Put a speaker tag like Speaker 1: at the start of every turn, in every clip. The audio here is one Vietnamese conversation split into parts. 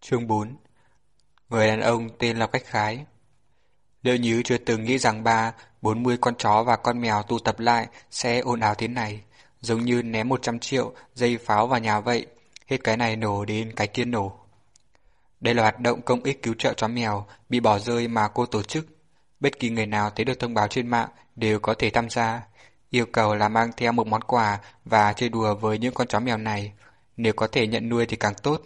Speaker 1: Chương 4 Người đàn ông tên là Quách Khái Liệu Nhứ chưa từng nghĩ rằng ba, bốn mươi con chó và con mèo tụ tập lại sẽ ồn ào thế này, giống như ném 100 triệu dây pháo vào nhà vậy, hết cái này nổ đến cái kia nổ. Đây là hoạt động công ích cứu trợ chó mèo bị bỏ rơi mà cô tổ chức. Bất kỳ người nào thấy được thông báo trên mạng đều có thể tham gia. Yêu cầu là mang theo một món quà và chơi đùa với những con chó mèo này. Nếu có thể nhận nuôi thì càng tốt.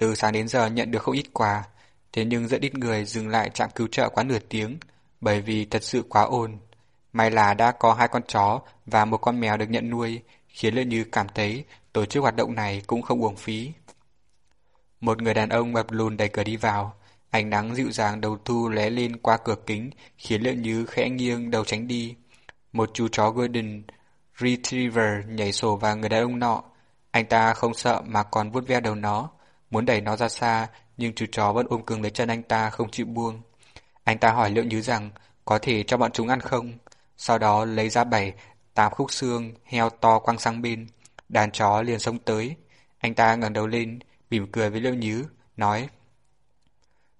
Speaker 1: Từ sáng đến giờ nhận được không ít quà, thế nhưng rất ít người dừng lại trạm cứu trợ quá nửa tiếng, bởi vì thật sự quá ồn. May là đã có hai con chó và một con mèo được nhận nuôi, khiến Lê Như cảm thấy tổ chức hoạt động này cũng không uổng phí. Một người đàn ông mập lùn đẩy cửa đi vào, ánh nắng dịu dàng đầu thu lóe lên qua cửa kính, khiến Lê Như khẽ nghiêng đầu tránh đi. Một chú chó Golden Retriever nhảy sổ vào người đàn ông nọ. Anh ta không sợ mà còn vuốt ve đầu nó, muốn đẩy nó ra xa, nhưng chú chó vẫn ôm cứng lấy chân anh ta không chịu buông. Anh ta hỏi Liệu Như rằng có thể cho bọn chúng ăn không, sau đó lấy ra bảy, tám khúc xương, heo to quăng sang bên. Đàn chó liền xông tới. Anh ta ngẩng đầu lên, mỉm cười với Liệu Nhứ, nói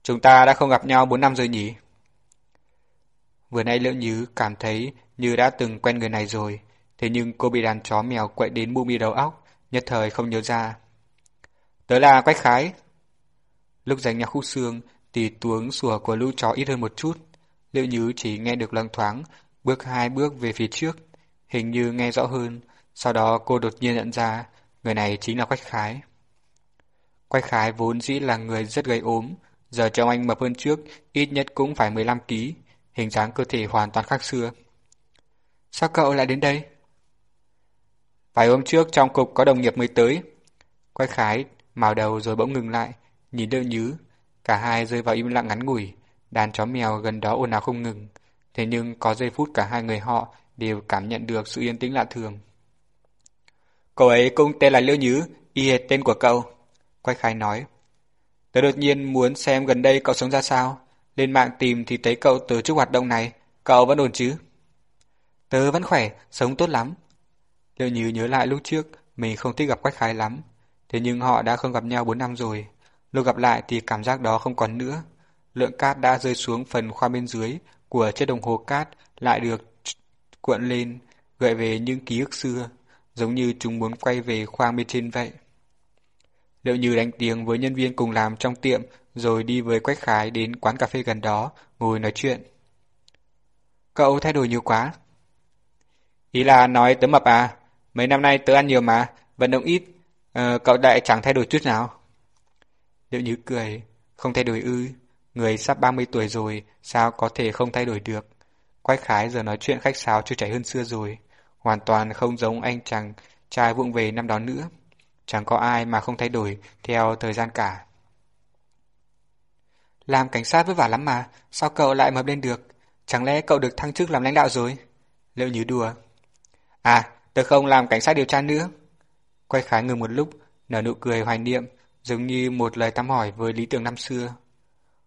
Speaker 1: Chúng ta đã không gặp nhau 4 năm rồi nhỉ? Vừa nay Liệu Nhứ cảm thấy như đã từng quen người này rồi, thế nhưng cô bị đàn chó mèo quậy đến bu mi đầu óc, nhất thời không nhớ ra. Tớ là Quách Khái. Lúc giành nhà khúc xương thì tuống sủa của lũ chó ít hơn một chút. liệu Nhứ chỉ nghe được loang thoáng, bước hai bước về phía trước, hình như nghe rõ hơn. Sau đó cô đột nhiên nhận ra người này chính là Quách Khái. Quách Khái vốn dĩ là người rất gây ốm, giờ trông anh mập hơn trước, ít nhất cũng phải 15 kg, hình dáng cơ thể hoàn toàn khác xưa. Sao cậu lại đến đây? Vài hôm trước trong cục có đồng nghiệp mới tới. Quách Khái mào đầu rồi bỗng ngừng lại, nhìn Đơ Nhứ. Cả hai rơi vào im lặng ngắn ngủi, đàn chó mèo gần đó ồn ào không ngừng. Thế nhưng có giây phút cả hai người họ đều cảm nhận được sự yên tĩnh lạ thường. Cậu ấy cũng tên là Liêu Nhứ, y hệt tên của cậu. Quách khai nói. Tớ đột nhiên muốn xem gần đây cậu sống ra sao. Lên mạng tìm thì thấy cậu từ trước hoạt động này. Cậu vẫn ổn chứ? Tớ vẫn khỏe, sống tốt lắm. Liệu như nhớ lại lúc trước, mình không thích gặp Quách Khái lắm. Thế nhưng họ đã không gặp nhau 4 năm rồi. Lúc gặp lại thì cảm giác đó không còn nữa. Lượng cát đã rơi xuống phần khoa bên dưới của chiếc đồng hồ cát lại được cuộn lên, gợi về những ký ức xưa, giống như chúng muốn quay về khoang bên trên vậy. Liệu như đánh tiếng với nhân viên cùng làm trong tiệm rồi đi với Quách Khái đến quán cà phê gần đó, ngồi nói chuyện. Cậu thay đổi nhiều quá. Ý là nói tớ mập à, mấy năm nay tớ ăn nhiều mà, vận động ít, à, cậu đại chẳng thay đổi chút nào. Liệu như cười, không thay đổi ư, người sắp 30 tuổi rồi, sao có thể không thay đổi được. Quách Khái giờ nói chuyện khách sáo chưa chảy hơn xưa rồi, hoàn toàn không giống anh chàng trai vụng về năm đó nữa. Chẳng có ai mà không thay đổi theo thời gian cả. Làm cảnh sát vất vả lắm mà, sao cậu lại mập lên được? Chẳng lẽ cậu được thăng chức làm lãnh đạo rồi? Liệu như đùa. À, tôi không làm cảnh sát điều tra nữa. Quay khái ngừng một lúc, nở nụ cười hoài niệm, giống như một lời thăm hỏi với lý tưởng năm xưa.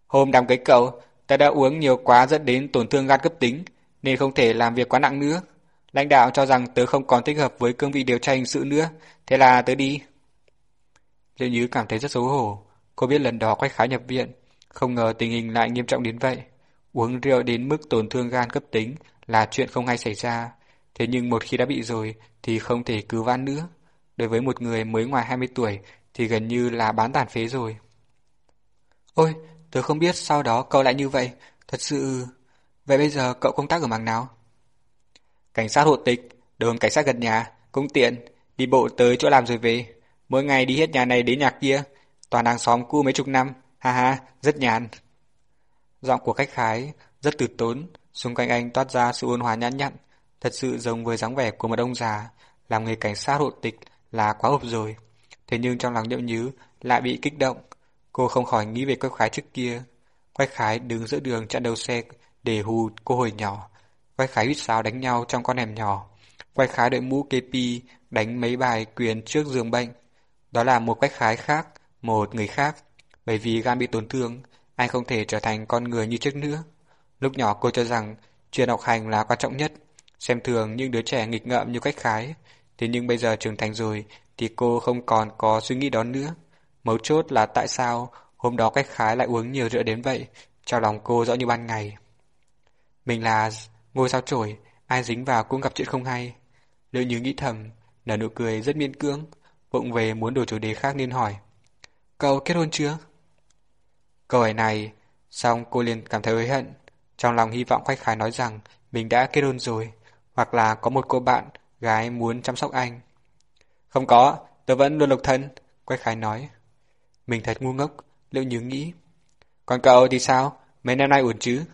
Speaker 1: Hôm đám cưới cậu, ta đã uống nhiều quá dẫn đến tổn thương gan cấp tính, nên không thể làm việc quá nặng nữa. Lãnh đạo cho rằng tớ không còn thích hợp với cương vị điều tra hình sự nữa, thế là tớ đi. Liệu Như cảm thấy rất xấu hổ. Cô biết lần đó Quách Khái nhập viện, không ngờ tình hình lại nghiêm trọng đến vậy. Uống rượu đến mức tổn thương gan cấp tính là chuyện không hay xảy ra. Thế nhưng một khi đã bị rồi thì không thể cứu vãn nữa. Đối với một người mới ngoài 20 tuổi thì gần như là bán tàn phế rồi. Ôi, tớ không biết sau đó cậu lại như vậy. Thật sự... Vậy bây giờ cậu công tác ở mảng nào? Cảnh sát hộ tịch, đồn cảnh sát gần nhà, cũng tiện, đi bộ tới chỗ làm rồi về. Mỗi ngày đi hết nhà này đến nhà kia, toàn hàng xóm cu mấy chục năm, ha ha, rất nhàn. Giọng của khách khái rất từ tốn, xung quanh anh toát ra sự ôn hòa nhã nhặn, thật sự giống với dáng vẻ của một ông già, làm nghề cảnh sát hộ tịch là quá hợp rồi. Thế nhưng trong lòng nhậu nhứ lại bị kích động, cô không khỏi nghĩ về quách khái trước kia. Quách khái đứng giữa đường chặn đầu xe để hù cô hồi nhỏ. Quách khái huyết sáo đánh nhau trong con hẻm nhỏ. Quách khái đội mũ KP đánh mấy bài quyền trước giường bệnh. Đó là một quách khái khác, một người khác. Bởi vì gan bị tổn thương, anh không thể trở thành con người như trước nữa. Lúc nhỏ cô cho rằng chuyện học hành là quan trọng nhất, xem thường những đứa trẻ nghịch ngợm như quách khái. Thế nhưng bây giờ trưởng thành rồi thì cô không còn có suy nghĩ đó nữa. Mấu chốt là tại sao Hôm đó cách Khái lại uống nhiều rượu đến vậy, trong lòng cô rõ như ban ngày. Mình là ngôi sao trổi, ai dính vào cũng gặp chuyện không hay. Liệu như nghĩ thầm, nở nụ cười rất miễn cưỡng, vụng về muốn đổi chủ đề khác nên hỏi. Cậu kết hôn chưa? Câu hỏi này, xong cô liền cảm thấy hối hận. Trong lòng hy vọng Quách Khái nói rằng mình đã kết hôn rồi, hoặc là có một cô bạn gái muốn chăm sóc anh. Không có, tớ vẫn luôn độc thân, Quách Khái nói. Mình thật ngu ngốc, liệu như nghĩ. Còn cậu thì sao? Mấy năm nay ổn chứ?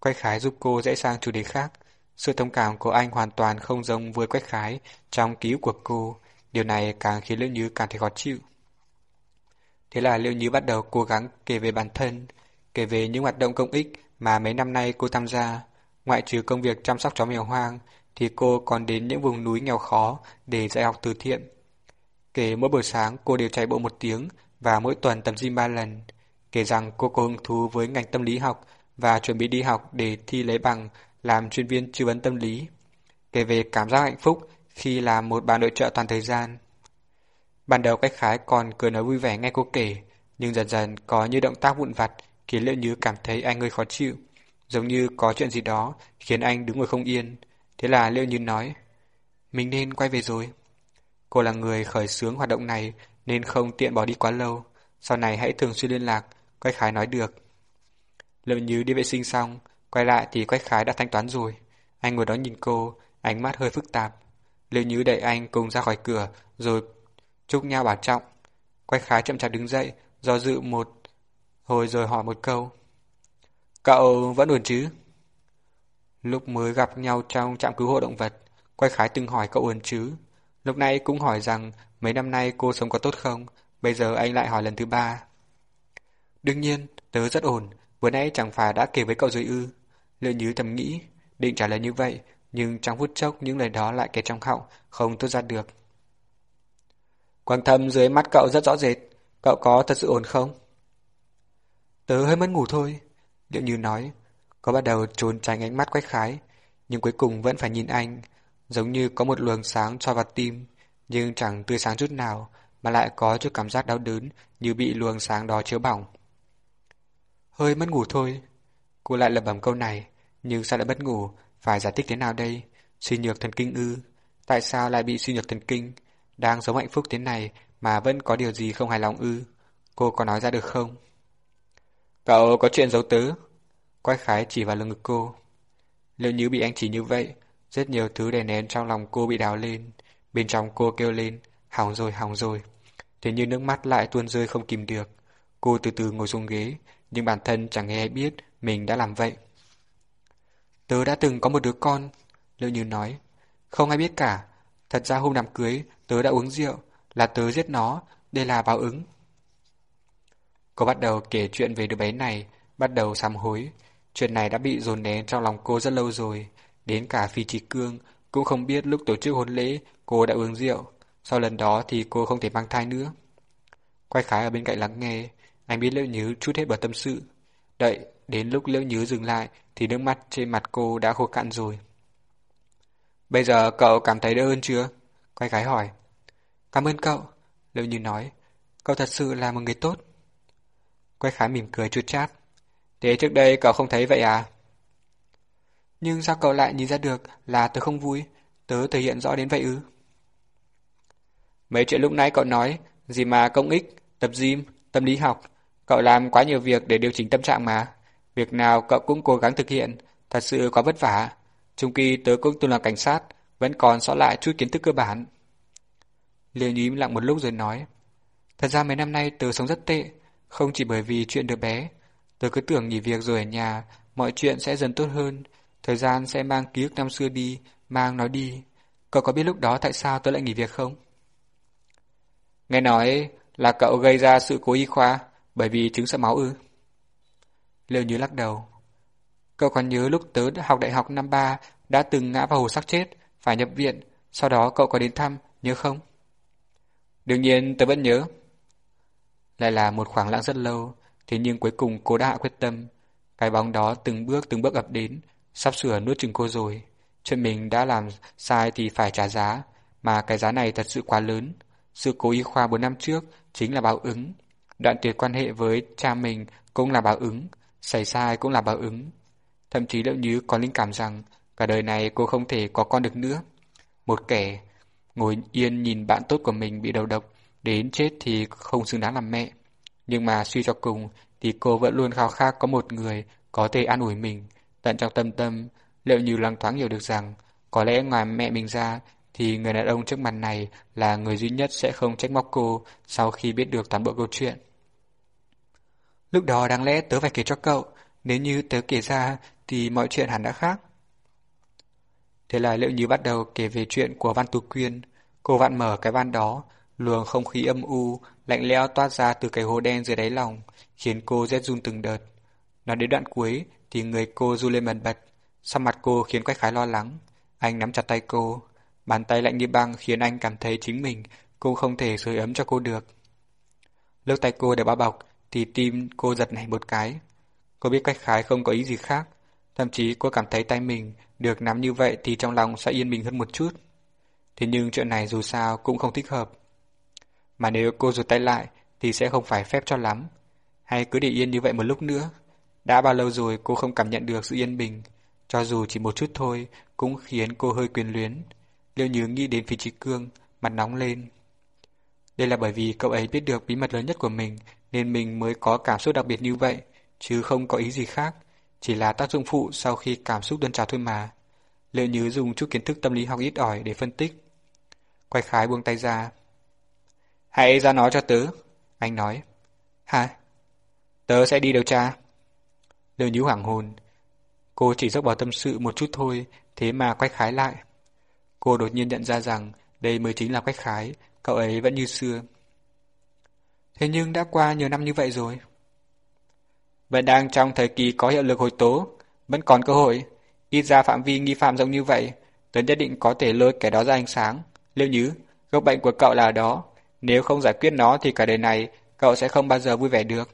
Speaker 1: Quách Khái giúp cô dễ sang chủ đề khác. Sự thông cảm của anh hoàn toàn không giống với Quách Khái trong ký ức của cô. Điều này càng khiến Liễu Như càng thấy khó chịu. Thế là Liễu Như bắt đầu cố gắng kể về bản thân, kể về những hoạt động công ích mà mấy năm nay cô tham gia. Ngoại trừ công việc chăm sóc chó mèo hoang, thì cô còn đến những vùng núi nghèo khó để dạy học từ thiện. Kể mỗi buổi sáng cô đều chạy bộ một tiếng và mỗi tuần tập gym ba lần. Kể rằng cô có hứng thú với ngành tâm lý học và chuẩn bị đi học để thi lấy bằng làm chuyên viên tư vấn tâm lý. Kể về cảm giác hạnh phúc khi làm một bà nội trợ toàn thời gian. Ban đầu cách khái còn cười nói vui vẻ nghe cô kể, nhưng dần dần có như động tác vụn vặt khiến Liệu Như cảm thấy anh hơi khó chịu, giống như có chuyện gì đó khiến anh đứng ngồi không yên. Thế là Liệu Như nói, mình nên quay về rồi. Cô là người khởi xướng hoạt động này nên không tiện bỏ đi quá lâu, sau này hãy thường xuyên liên lạc, Quách Khái nói được. Liệu Như đi vệ sinh xong, quay lại thì Quách Khái đã thanh toán rồi. Anh ngồi đó nhìn cô, ánh mắt hơi phức tạp. Liệu Như đẩy anh cùng ra khỏi cửa, rồi chúc nhau bảo trọng. Quách Khái chậm chạp đứng dậy, do dự một hồi rồi hỏi một câu. Cậu vẫn ổn chứ? Lúc mới gặp nhau trong trạm cứu hộ động vật, quay Khái từng hỏi cậu ơn chứ? Lúc này cũng hỏi rằng mấy năm nay cô sống có tốt không? Bây giờ anh lại hỏi lần thứ ba. Đương nhiên, tớ rất ổn, vừa nãy chẳng phải đã kể với cậu rồi ư. Liệu nhứ thầm nghĩ, định trả lời như vậy, nhưng trong phút chốc những lời đó lại kẹt trong họng, không tốt ra được. Quang thâm dưới mắt cậu rất rõ rệt, cậu có thật sự ổn không? Tớ hơi mất ngủ thôi, Liệu như nói, có bắt đầu trốn tránh ánh mắt quách khái, nhưng cuối cùng vẫn phải nhìn anh, giống như có một luồng sáng cho vào tim, nhưng chẳng tươi sáng chút nào, mà lại có chút cảm giác đau đớn như bị luồng sáng đó chiếu bỏng. Hơi mất ngủ thôi. Cô lại lẩm bẩm câu này, nhưng sao lại mất ngủ, phải giải thích thế nào đây? Suy nhược thần kinh ư? Tại sao lại bị suy nhược thần kinh? Đang sống hạnh phúc thế này mà vẫn có điều gì không hài lòng ư? Cô có nói ra được không? Cậu có chuyện giấu tứ. Quách khái chỉ vào lưng ngực cô. Liệu như bị anh chỉ như vậy, rất nhiều thứ đè nén trong lòng cô bị đào lên. Bên trong cô kêu lên, hỏng rồi, hỏng rồi. Thế nhưng nước mắt lại tuôn rơi không kìm được. Cô từ từ ngồi xuống ghế, nhưng bản thân chẳng hề biết mình đã làm vậy. Tớ đã từng có một đứa con, Liệu Như nói. Không ai biết cả. Thật ra hôm đám cưới, tớ đã uống rượu, là tớ giết nó, đây là báo ứng. Cô bắt đầu kể chuyện về đứa bé này, bắt đầu sám hối. Chuyện này đã bị dồn nén trong lòng cô rất lâu rồi. Đến cả Phi Trí Cương cũng không biết lúc tổ chức hôn lễ cô đã uống rượu. Sau lần đó thì cô không thể mang thai nữa. Quay khái ở bên cạnh lắng nghe, anh biết Liễu Nhứ chút hết bờ tâm sự. Đợi, đến lúc Liễu Nhứ dừng lại thì nước mắt trên mặt cô đã khô cạn rồi. Bây giờ cậu cảm thấy đỡ hơn chưa? Quay khái hỏi. Cảm ơn cậu, Liễu Nhứ nói. Cậu thật sự là một người tốt. Quay khái mỉm cười chút chát. Thế trước đây cậu không thấy vậy à? Nhưng sao cậu lại nhìn ra được là tớ không vui, tớ thể hiện rõ đến vậy ư? Mấy chuyện lúc nãy cậu nói, gì mà công ích, tập gym, tâm lý học, cậu làm quá nhiều việc để điều chỉnh tâm trạng mà. Việc nào cậu cũng cố gắng thực hiện, thật sự có vất vả. Trung kỳ tớ cũng từng là cảnh sát, vẫn còn sót lại chút kiến thức cơ bản. Liêu nhím lặng một lúc rồi nói, thật ra mấy năm nay tớ sống rất tệ, không chỉ bởi vì chuyện đứa bé tôi cứ tưởng nghỉ việc rồi ở nhà, mọi chuyện sẽ dần tốt hơn, thời gian sẽ mang ký ức năm xưa đi, mang nó đi. Cậu có biết lúc đó tại sao tôi lại nghỉ việc không? Nghe nói là cậu gây ra sự cố y khoa bởi vì chứng sợ máu ư? Liêu Như lắc đầu. Cậu còn nhớ lúc tớ học đại học năm ba đã từng ngã vào hồ sắc chết, phải nhập viện, sau đó cậu có đến thăm, nhớ không? Đương nhiên tớ vẫn nhớ. Lại là một khoảng lặng rất lâu, thế nhưng cuối cùng cô đã hạ quyết tâm. Cái bóng đó từng bước từng bước ập đến, sắp sửa nuốt chừng cô rồi. Chuyện mình đã làm sai thì phải trả giá, mà cái giá này thật sự quá lớn. Sự cố y khoa 4 năm trước chính là báo ứng. Đoạn tuyệt quan hệ với cha mình cũng là báo ứng, xảy sai cũng là báo ứng. Thậm chí Liệu Như có linh cảm rằng cả đời này cô không thể có con được nữa. Một kẻ ngồi yên nhìn bạn tốt của mình bị đầu độc, đến chết thì không xứng đáng làm mẹ. Nhưng mà suy cho cùng thì cô vẫn luôn khao khát có một người có thể an ủi mình. Tận trong tâm tâm, Liệu Như lăng thoáng hiểu được rằng có lẽ ngoài mẹ mình ra thì người đàn ông trước mặt này là người duy nhất sẽ không trách móc cô sau khi biết được toàn bộ câu chuyện. Lúc đó đáng lẽ tớ phải kể cho cậu, nếu như tớ kể ra thì mọi chuyện hẳn đã khác. Thế là Liệu Như bắt đầu kể về chuyện của Văn Tú Quyên. Cô vặn mở cái van đó, luồng không khí âm u, lạnh lẽo toát ra từ cái hố đen dưới đáy lòng, khiến cô rét run từng đợt. Nói đến đoạn cuối thì người cô du lên bần bật, sắc mặt cô khiến Quách Khái lo lắng. Anh nắm chặt tay cô, bàn tay lạnh như băng khiến anh cảm thấy chính mình cũng không thể sưởi ấm cho cô được. Lúc tay cô để bao bọc thì tim cô giật nảy một cái. Cô biết Quách Khái không có ý gì khác, thậm chí cô cảm thấy tay mình được nắm như vậy thì trong lòng sẽ yên bình hơn một chút. Thế nhưng chuyện này dù sao cũng không thích hợp. Mà nếu cô rụt tay lại thì sẽ không phải phép cho lắm. Hay cứ để yên như vậy một lúc nữa. Đã bao lâu rồi cô không cảm nhận được sự yên bình. Cho dù chỉ một chút thôi cũng khiến cô hơi quyền luyến. Liêu nhớ nghĩ đến phi trí cương, mặt nóng lên. Đây là bởi vì cậu ấy biết được bí mật lớn nhất của mình nên mình mới có cảm xúc đặc biệt như vậy, chứ không có ý gì khác. Chỉ là tác dụng phụ sau khi cảm xúc đơn trào thôi mà. Liệu như dùng chút kiến thức tâm lý học ít ỏi để phân tích. Quay khái buông tay ra. Hãy ra nói cho tớ. Anh nói. Hả? Tớ sẽ đi điều tra. lưu như hoảng hồn. Cô chỉ dốc vào tâm sự một chút thôi, thế mà quách khái lại. Cô đột nhiên nhận ra rằng đây mới chính là quách khái, cậu ấy vẫn như xưa. Thế nhưng đã qua nhiều năm như vậy rồi. Vẫn đang trong thời kỳ có hiệu lực hồi tố, vẫn còn cơ hội. Ít ra phạm vi nghi phạm rộng như vậy, tớ nhất định có thể lôi kẻ đó ra ánh sáng. lưu Nhứ, gốc bệnh của cậu là ở đó. Nếu không giải quyết nó thì cả đời này cậu sẽ không bao giờ vui vẻ được.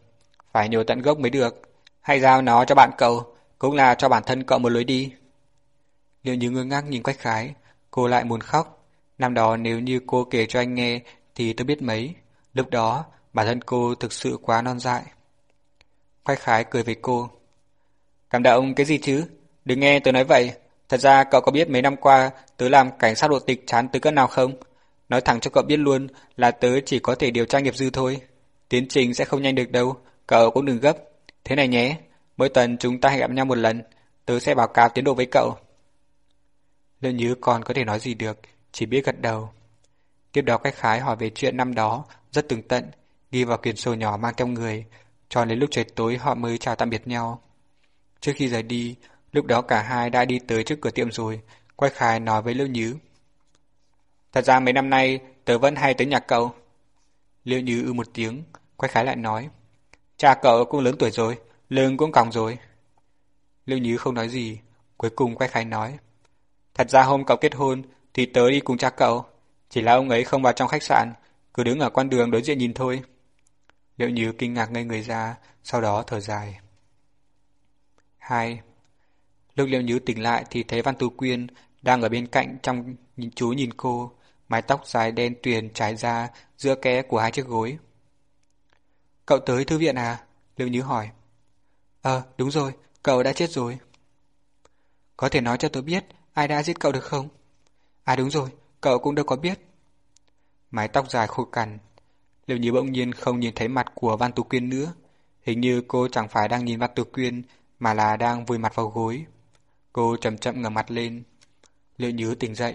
Speaker 1: Phải nhổ tận gốc mới được. Hay giao nó cho bạn cậu, cũng là cho bản thân cậu một lối đi. Liệu như ngơ ngác nhìn Quách Khái, cô lại muốn khóc. Năm đó nếu như cô kể cho anh nghe thì tôi biết mấy. Lúc đó, bản thân cô thực sự quá non dại. quách khái cười với cô. Cảm động cái gì chứ? Đừng nghe tôi nói vậy. Thật ra cậu có biết mấy năm qua tớ làm cảnh sát độ tịch chán từ cỡ nào không? Nói thẳng cho cậu biết luôn là tớ chỉ có thể điều tra nghiệp dư thôi. Tiến trình sẽ không nhanh được đâu, cậu cũng đừng gấp. Thế này nhé, mỗi tuần chúng ta hãy gặp nhau một lần, tớ sẽ báo cáo tiến độ với cậu. Lỡ nhứ còn có thể nói gì được, chỉ biết gật đầu. Tiếp đó cách khái hỏi về chuyện năm đó, rất tường tận, ghi vào quyển sổ nhỏ mang trong người, cho đến lúc trời tối họ mới chào tạm biệt nhau. Trước khi rời đi, lúc đó cả hai đã đi tới trước cửa tiệm rồi, quay khai nói với Liêu Nhứ. Thật ra mấy năm nay tớ vẫn hay tới nhà cậu. Liệu Nhứ ư một tiếng, quay khái lại nói. Cha cậu cũng lớn tuổi rồi, lưng cũng còng rồi. Liệu Nhứ không nói gì, cuối cùng quay khái nói. Thật ra hôm cậu kết hôn thì tớ đi cùng cha cậu, chỉ là ông ấy không vào trong khách sạn, cứ đứng ở quan đường đối diện nhìn thôi. Liệu như kinh ngạc ngây người ra, sau đó thở dài. 2. Lúc Liệu Như tỉnh lại thì thấy Văn Tú Quyên đang ở bên cạnh trong nhìn chú nhìn cô, mái tóc dài đen tuyền trải ra giữa kẽ của hai chiếc gối. Cậu tới thư viện à? Liệu Nhứ hỏi. Ờ, đúng rồi, cậu đã chết rồi. Có thể nói cho tôi biết ai đã giết cậu được không? À đúng rồi, cậu cũng đâu có biết. Mái tóc dài khô cằn, Liệu như bỗng nhiên không nhìn thấy mặt của Văn Tú Quyên nữa. Hình như cô chẳng phải đang nhìn Văn Tú Quyên mà là đang vùi mặt vào gối. Cô chậm chậm ngẩng mặt lên. Liệu nhớ tỉnh dậy.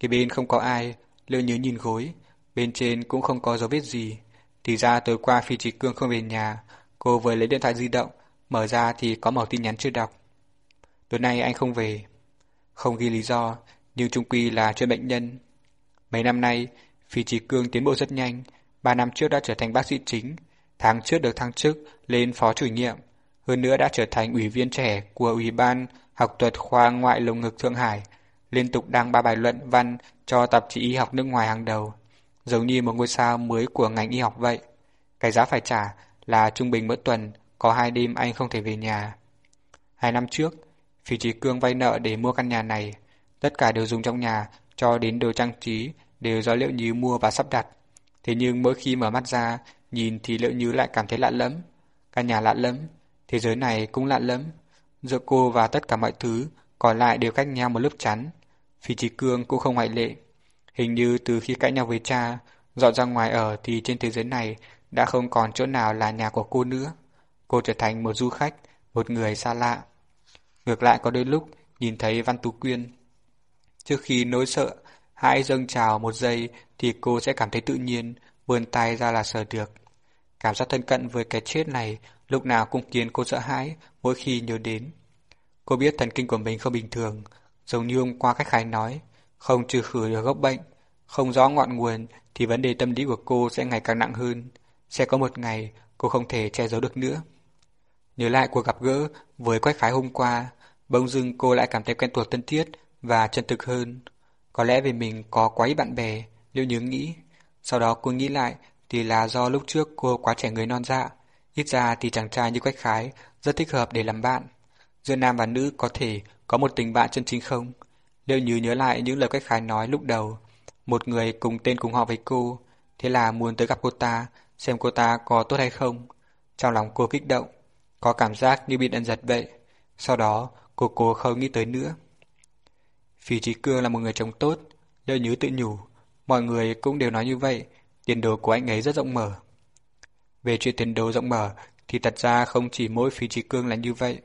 Speaker 1: Cái bên không có ai, Lưu nhớ nhìn gối. Bên trên cũng không có dấu vết gì. Thì ra tối qua Phi Trí Cương không về nhà. Cô vừa lấy điện thoại di động. Mở ra thì có một tin nhắn chưa đọc. Tối nay anh không về. Không ghi lý do, nhưng trung quy là chuyện bệnh nhân. Mấy năm nay, Phi Trí Cương tiến bộ rất nhanh. Ba năm trước đã trở thành bác sĩ chính, tháng trước được thăng chức lên phó chủ nhiệm, hơn nữa đã trở thành ủy viên trẻ của Ủy ban học thuật khoa ngoại lồng ngực Thượng Hải, liên tục đăng ba bài luận văn cho tạp chí y học nước ngoài hàng đầu, giống như một ngôi sao mới của ngành y học vậy. Cái giá phải trả là trung bình mỗi tuần có hai đêm anh không thể về nhà. Hai năm trước, Phi Trí Cương vay nợ để mua căn nhà này, tất cả đều dùng trong nhà, cho đến đồ trang trí đều do liệu như mua và sắp đặt. Thế nhưng mỗi khi mở mắt ra nhìn thì Liệu Như lại cảm thấy lạ lẫm. Căn nhà lạ lẫm, thế giới này cũng lạ lẫm. Giữa cô và tất cả mọi thứ còn lại đều cách nhau một lớp chắn. Phi Trí Cương cũng không ngoại lệ. Hình như từ khi cãi nhau với cha, dọn ra ngoài ở thì trên thế giới này đã không còn chỗ nào là nhà của cô nữa. Cô trở thành một du khách, một người xa lạ. Ngược lại có đôi lúc nhìn thấy Văn Tú Quyên. Trước khi nỗi sợ, hãy dâng trào một giây thì cô sẽ cảm thấy tự nhiên, vươn tay ra là sờ được. Cảm giác thân cận với cái chết này lúc nào cũng khiến cô sợ hãi mỗi khi nhớ đến. Cô biết thần kinh của mình không bình thường, giống như hôm qua khách khái nói, không trừ khử được gốc bệnh, không rõ ngọn nguồn thì vấn đề tâm lý của cô sẽ ngày càng nặng hơn. Sẽ có một ngày cô không thể che giấu được nữa. Nhớ lại cuộc gặp gỡ với Quách Khái hôm qua, bỗng dưng cô lại cảm thấy quen thuộc thân thiết và chân thực hơn. Có lẽ vì mình có quá ít bạn bè, liệu nhớ nghĩ. Sau đó cô nghĩ lại thì là do lúc trước cô quá trẻ người non dạ. Ít ra thì chàng trai như Quách Khái rất thích hợp để làm bạn. Giữa nam và nữ có thể có một tình bạn chân chính không? Liệu như nhớ lại những lời cách Khái nói lúc đầu. Một người cùng tên cùng họ với cô, thế là muốn tới gặp cô ta, xem cô ta có tốt hay không. Trong lòng cô kích động, có cảm giác như bị đần giật vậy. Sau đó, cô cố không nghĩ tới nữa. Phí Trí Cương là một người chồng tốt, Liệu Như tự nhủ, mọi người cũng đều nói như vậy, tiền đồ của anh ấy rất rộng mở. Về chuyện tiền đồ rộng mở thì thật ra không chỉ mỗi Phí Trí Cương là như vậy.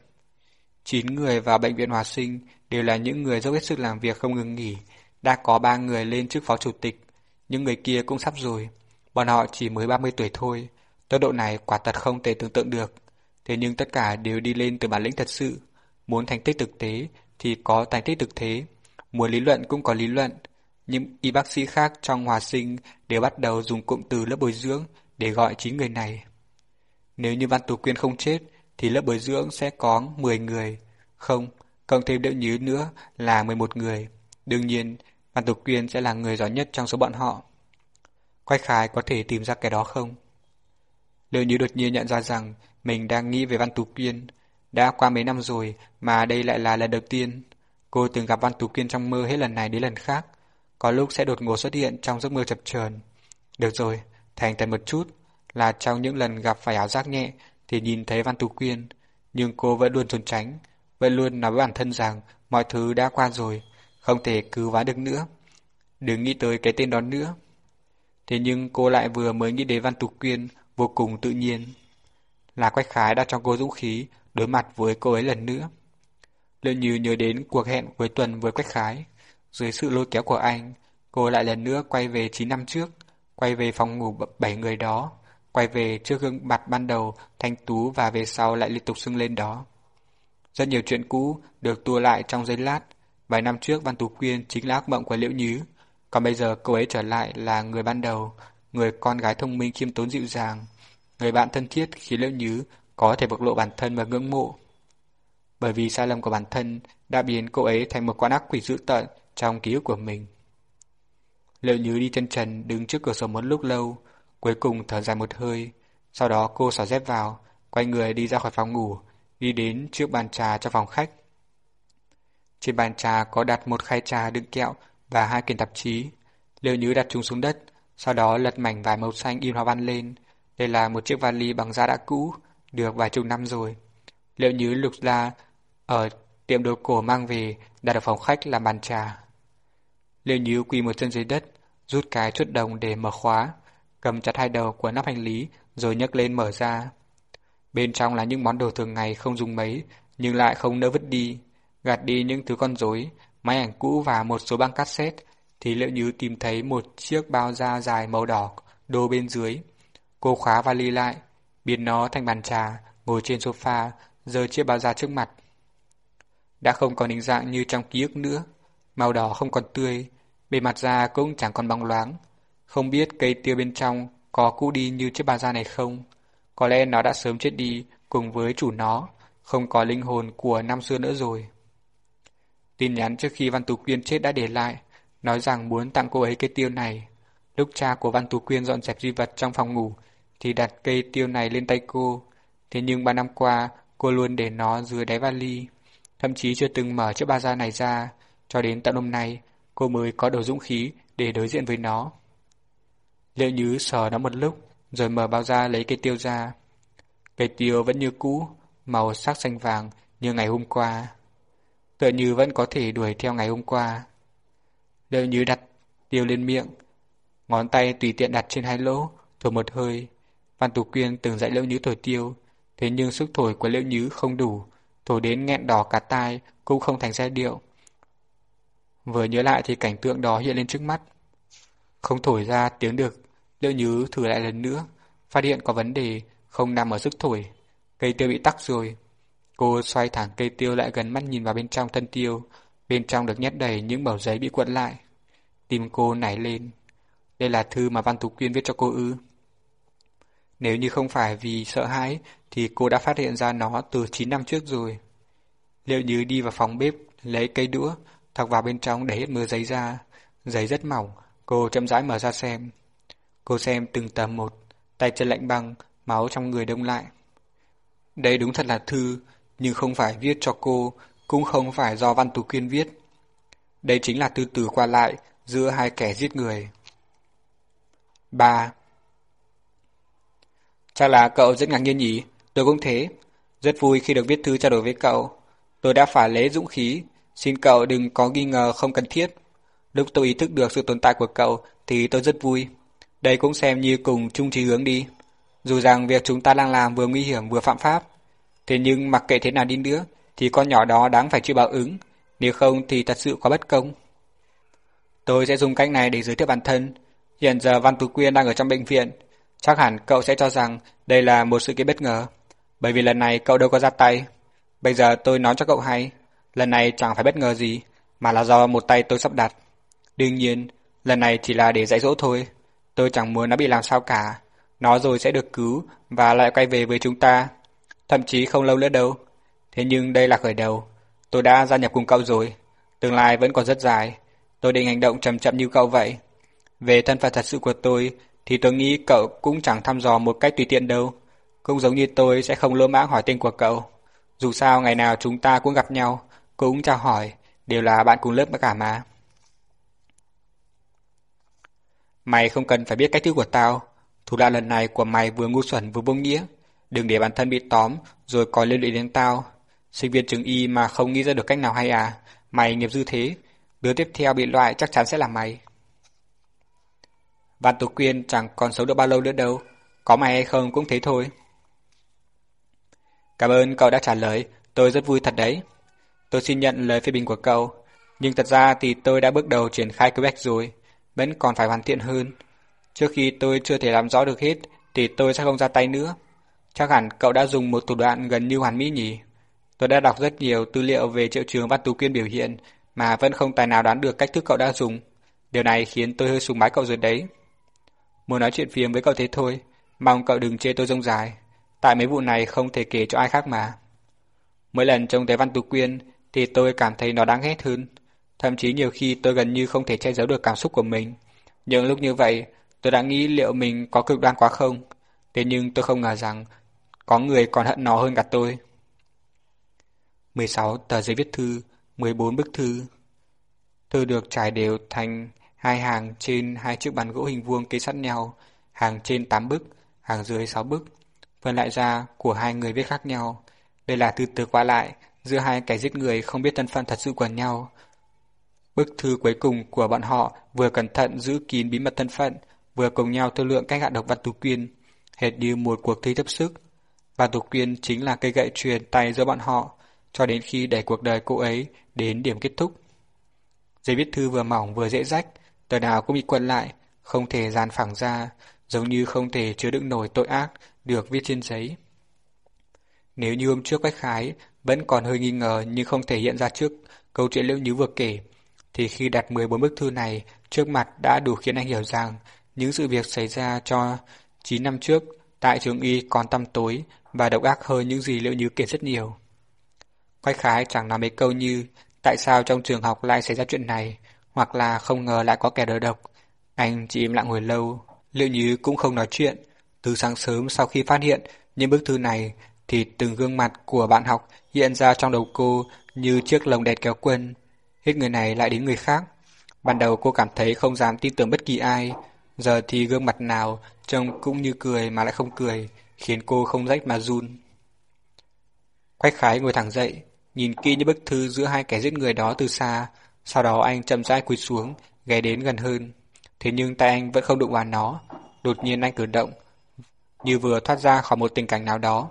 Speaker 1: Chín người vào bệnh viện Hòa Sinh đều là những người dốc hết sức làm việc không ngừng nghỉ, đã có ba người lên chức phó chủ tịch, những người kia cũng sắp rồi. Bọn họ chỉ mới 30 tuổi thôi, tốc độ này quả thật không thể tưởng tượng được. Thế nhưng tất cả đều đi lên từ bản lĩnh thật sự. Muốn thành tích thực tế thì có thành tích thực thế, muốn lý luận cũng có lý luận. những y bác sĩ khác trong hòa sinh đều bắt đầu dùng cụm từ lớp bồi dưỡng để gọi chín người này. Nếu như Văn Tú Quyên không chết thì lớp bồi dưỡng sẽ có 10 người. Không, cộng thêm đỡ nhứ nữa là 11 người. Đương nhiên, Văn Tú Quyên sẽ là người giỏi nhất trong số bọn họ. Quách Khải có thể tìm ra cái đó không? Đỡ nhứ đột nhiên nhận ra rằng mình đang nghĩ về Văn Tú Quyên. Đã qua mấy năm rồi mà đây lại là lần đầu tiên. Cô từng gặp Văn Tú Quyên trong mơ hết lần này đến lần khác. Có lúc sẽ đột ngột xuất hiện trong giấc mơ chập chờn. Được rồi, thành thật một chút là trong những lần gặp phải ảo giác nhẹ thì nhìn thấy Văn Tú Quyên. Nhưng cô vẫn luôn trốn tránh, vẫn luôn nói với bản thân rằng mọi thứ đã qua rồi, không thể cứu vãn được nữa. Đừng nghĩ tới cái tên đó nữa. Thế nhưng cô lại vừa mới nghĩ đến Văn Tú Quyên vô cùng tự nhiên. Là Quách Khái đã cho cô dũng khí đối mặt với cô ấy lần nữa. Liệu như nhớ đến cuộc hẹn cuối tuần với Quách Khái. Dưới sự lôi kéo của anh, cô lại lần nữa quay về 9 năm trước, quay về phòng ngủ bảy người đó, quay về trước gương mặt ban đầu thanh tú và về sau lại liên tục sưng lên đó. Rất nhiều chuyện cũ được tua lại trong giây lát. Vài năm trước Văn Tú Quyên chính là ác mộng của Liễu Nhứ, còn bây giờ cô ấy trở lại là người ban đầu, người con gái thông minh khiêm tốn dịu dàng, người bạn thân thiết khiến Liễu Nhứ có thể bộc lộ bản thân và ngưỡng mộ. Bởi vì sai lầm của bản thân đã biến cô ấy thành một con ác quỷ dữ tợn trong ký ức của mình. Liễu Nhứ đi chân trần đứng trước cửa sổ một lúc lâu, cuối cùng thở dài một hơi, sau đó cô xỏ dép vào, quay người đi ra khỏi phòng ngủ, đi đến trước bàn trà trong phòng khách. Trên bàn trà có đặt một khay trà đựng kẹo và hai quyển tạp chí. Liễu Nhứ đặt chúng xuống đất, sau đó lật mảnh vải màu xanh in hoa văn lên. Đây là một chiếc vali bằng da đã cũ, được vài chục năm rồi. Liệu Nhứ lục ra ở tiệm đồ cổ mang về đặt ở phòng khách làm bàn trà. Liệu Nhứ quỳ một chân dưới đất, rút cái chuốt đồng để mở khóa, cầm chặt hai đầu của nắp hành lý rồi nhấc lên mở ra. Bên trong là những món đồ thường ngày không dùng mấy, nhưng lại không nỡ vứt đi. Gạt đi những thứ con rối, máy ảnh cũ và một số băng cassette, thì liệu như tìm thấy một chiếc bao da dài màu đỏ đô bên dưới. Cô khóa vali lại, biến nó thành bàn trà, ngồi trên sofa, giơ chiếc bao da trước mặt. Đã không còn hình dạng như trong ký ức nữa, màu đỏ không còn tươi, bề mặt da cũng chẳng còn bóng loáng. Không biết cây tiêu bên trong có cũ đi như chiếc bà da này không? Có lẽ nó đã sớm chết đi cùng với chủ nó, không có linh hồn của năm xưa nữa rồi. Tin nhắn trước khi Văn Tú Quyên chết đã để lại, nói rằng muốn tặng cô ấy cây tiêu này. Lúc cha của Văn Tú Quyên dọn dẹp di vật trong phòng ngủ, thì đặt cây tiêu này lên tay cô. Thế nhưng ba năm qua, cô luôn để nó dưới đáy vali. Thậm chí chưa từng mở chiếc ba da này ra, cho đến tận hôm nay, cô mới có đủ dũng khí để đối diện với nó. Liệu Như sờ nó một lúc, rồi mở bao ra lấy cây tiêu ra. Cây tiêu vẫn như cũ, màu sắc xanh vàng như ngày hôm qua. Tựa như vẫn có thể đuổi theo ngày hôm qua. Liệu như đặt tiêu lên miệng, ngón tay tùy tiện đặt trên hai lỗ, thổi một hơi. Văn Tú Quyên từng dạy Liễu Nhứ thổi tiêu, thế nhưng sức thổi của Liễu Nhứ không đủ, thổi đến nghẹn đỏ cả tai cũng không thành giai điệu. Vừa nhớ lại thì cảnh tượng đó hiện lên trước mắt. Không thổi ra tiếng được, Liễu Nhứ thử lại lần nữa, phát hiện có vấn đề không nằm ở sức thổi. Cây tiêu bị tắc rồi. Cô xoay thẳng cây tiêu lại gần mắt nhìn vào bên trong thân tiêu, bên trong được nhét đầy những mẩu giấy bị cuộn lại. Tim cô nảy lên. Đây là thư mà Văn Tú Quyên viết cho cô ư. Nếu như không phải vì sợ hãi, thì cô đã phát hiện ra nó từ 9 năm trước rồi. Liệu như đi vào phòng bếp, lấy cây đũa, thọc vào bên trong để hết mưa giấy ra. Giấy rất mỏng, cô chậm rãi mở ra xem. Cô xem từng tầm một, tay chân lạnh băng, máu trong người đông lại. Đây đúng thật là thư, nhưng không phải viết cho cô, cũng không phải do Văn Tú kiên viết. Đây chính là tư từ qua lại giữa hai kẻ giết người. 3. Chắc là cậu rất ngạc nhiên nhỉ, tôi cũng thế. Rất vui khi được viết thư trao đổi với cậu. Tôi đã phải lấy dũng khí, xin cậu đừng có nghi ngờ không cần thiết. Lúc tôi ý thức được sự tồn tại của cậu thì tôi rất vui. Đây cũng xem như cùng chung chí hướng đi. Dù rằng việc chúng ta đang làm vừa nguy hiểm vừa phạm pháp. Thế nhưng mặc kệ thế nào đi nữa thì con nhỏ đó đáng phải chịu báo ứng. Nếu không thì thật sự có bất công. Tôi sẽ dùng cách này để giới thiệu bản thân. Hiện giờ Văn Tú Quyên đang ở trong bệnh viện. Chắc hẳn cậu sẽ cho rằng đây là một sự kiện bất ngờ. Bởi vì lần này cậu đâu có ra tay. Bây giờ tôi nói cho cậu hay. Lần này chẳng phải bất ngờ gì, mà là do một tay tôi sắp đặt. Đương nhiên, lần này chỉ là để dạy dỗ thôi. Tôi chẳng muốn nó bị làm sao cả. Nó rồi sẽ được cứu và lại quay về với chúng ta. Thậm chí không lâu nữa đâu. Thế nhưng đây là khởi đầu. Tôi đã gia nhập cùng cậu rồi. Tương lai vẫn còn rất dài. Tôi định hành động chậm chậm như cậu vậy. Về thân phận thật sự của tôi, thì tôi nghĩ cậu cũng chẳng thăm dò một cách tùy tiện đâu. Cũng giống như tôi sẽ không lơ mãng hỏi tên của cậu. Dù sao ngày nào chúng ta cũng gặp nhau, cũng chào hỏi, đều là bạn cùng lớp cả mà. Mày không cần phải biết cách thức của tao. Thủ đoạn lần này của mày vừa ngu xuẩn vừa vô nghĩa. Đừng để bản thân bị tóm, rồi còn liên lụy đến tao. Sinh viên trường y mà không nghĩ ra được cách nào hay à. Mày nghiệp dư thế. Đứa tiếp theo bị loại chắc chắn sẽ là mày. Văn Tú Quyên chẳng còn sống được bao lâu nữa đâu. Có mày hay không cũng thế thôi. Cảm ơn cậu đã trả lời. Tôi rất vui thật đấy. Tôi xin nhận lời phê bình của cậu. Nhưng thật ra thì tôi đã bước đầu triển khai kế hoạch rồi. Vẫn còn phải hoàn thiện hơn. Trước khi tôi chưa thể làm rõ được hết thì tôi sẽ không ra tay nữa. Chắc hẳn cậu đã dùng một thủ đoạn gần như hoàn mỹ nhỉ. Tôi đã đọc rất nhiều tư liệu về triệu trường Văn Tú Quyên biểu hiện mà vẫn không tài nào đoán được cách thức cậu đã dùng. Điều này khiến tôi hơi sùng bái cậu rồi đấy. Muốn nói chuyện phiếm với cậu thế thôi, mong cậu đừng chê tôi rông dài. Tại mấy vụ này không thể kể cho ai khác mà. Mỗi lần trông thấy Văn Tú Quyên thì tôi cảm thấy nó đáng ghét hơn. Thậm chí nhiều khi tôi gần như không thể che giấu được cảm xúc của mình. Nhưng lúc như vậy, tôi đã nghĩ liệu mình có cực đoan quá không. Thế nhưng tôi không ngờ rằng có người còn hận nó hơn cả tôi. 16 tờ giấy viết thư, 14 bức thư. Thư được trải đều thành hai hàng trên hai chiếc bàn gỗ hình vuông kế sát nhau, hàng trên 8 bức, hàng dưới 6 bức. Phân lại ra của hai người viết khác nhau. Đây là thư từ qua lại giữa hai kẻ giết người không biết thân phận thật sự của nhau. Bức thư cuối cùng của bọn họ vừa cẩn thận giữ kín bí mật thân phận, vừa cùng nhau thương lượng cách hạ độc Văn Tú Quyên, hệt như một cuộc thi thấp sức. Văn Tú Quyên chính là cây gậy truyền tay giữa bọn họ, cho đến khi đẩy cuộc đời cô ấy đến điểm kết thúc. Giấy viết thư vừa mỏng vừa dễ rách, tờ nào cũng bị quần lại, không thể dàn phẳng ra, giống như không thể chứa đựng nổi tội ác được viết trên giấy. Nếu như hôm trước Bách Khái vẫn còn hơi nghi ngờ nhưng không thể hiện ra trước câu chuyện Liễu Nhứ vừa kể, thì khi đặt 14 bức thư này trước mặt đã đủ khiến anh hiểu rằng những sự việc xảy ra cho 9 năm trước tại trường y còn tăm tối và độc ác hơn những gì liệu như kể rất nhiều. Quách Khái chẳng nói mấy câu như tại sao trong trường học lại xảy ra chuyện này, hoặc là không ngờ lại có kẻ đỡ độc. Anh chỉ im lặng ngồi lâu, Liệu Như cũng không nói chuyện. Từ sáng sớm sau khi phát hiện những bức thư này, thì từng gương mặt của bạn học hiện ra trong đầu cô như chiếc lồng đèn kéo quân. Hết người này lại đến người khác. Ban đầu cô cảm thấy không dám tin tưởng bất kỳ ai, giờ thì gương mặt nào trông cũng như cười mà lại không cười, khiến cô không rách mà run. Quách khái ngồi thẳng dậy, nhìn kỹ những bức thư giữa hai kẻ giết người đó từ xa, sau đó anh chậm rãi quỳ xuống, ghé đến gần hơn. Thế nhưng tay anh vẫn không đụng vào nó, đột nhiên anh cử động, như vừa thoát ra khỏi một tình cảnh nào đó.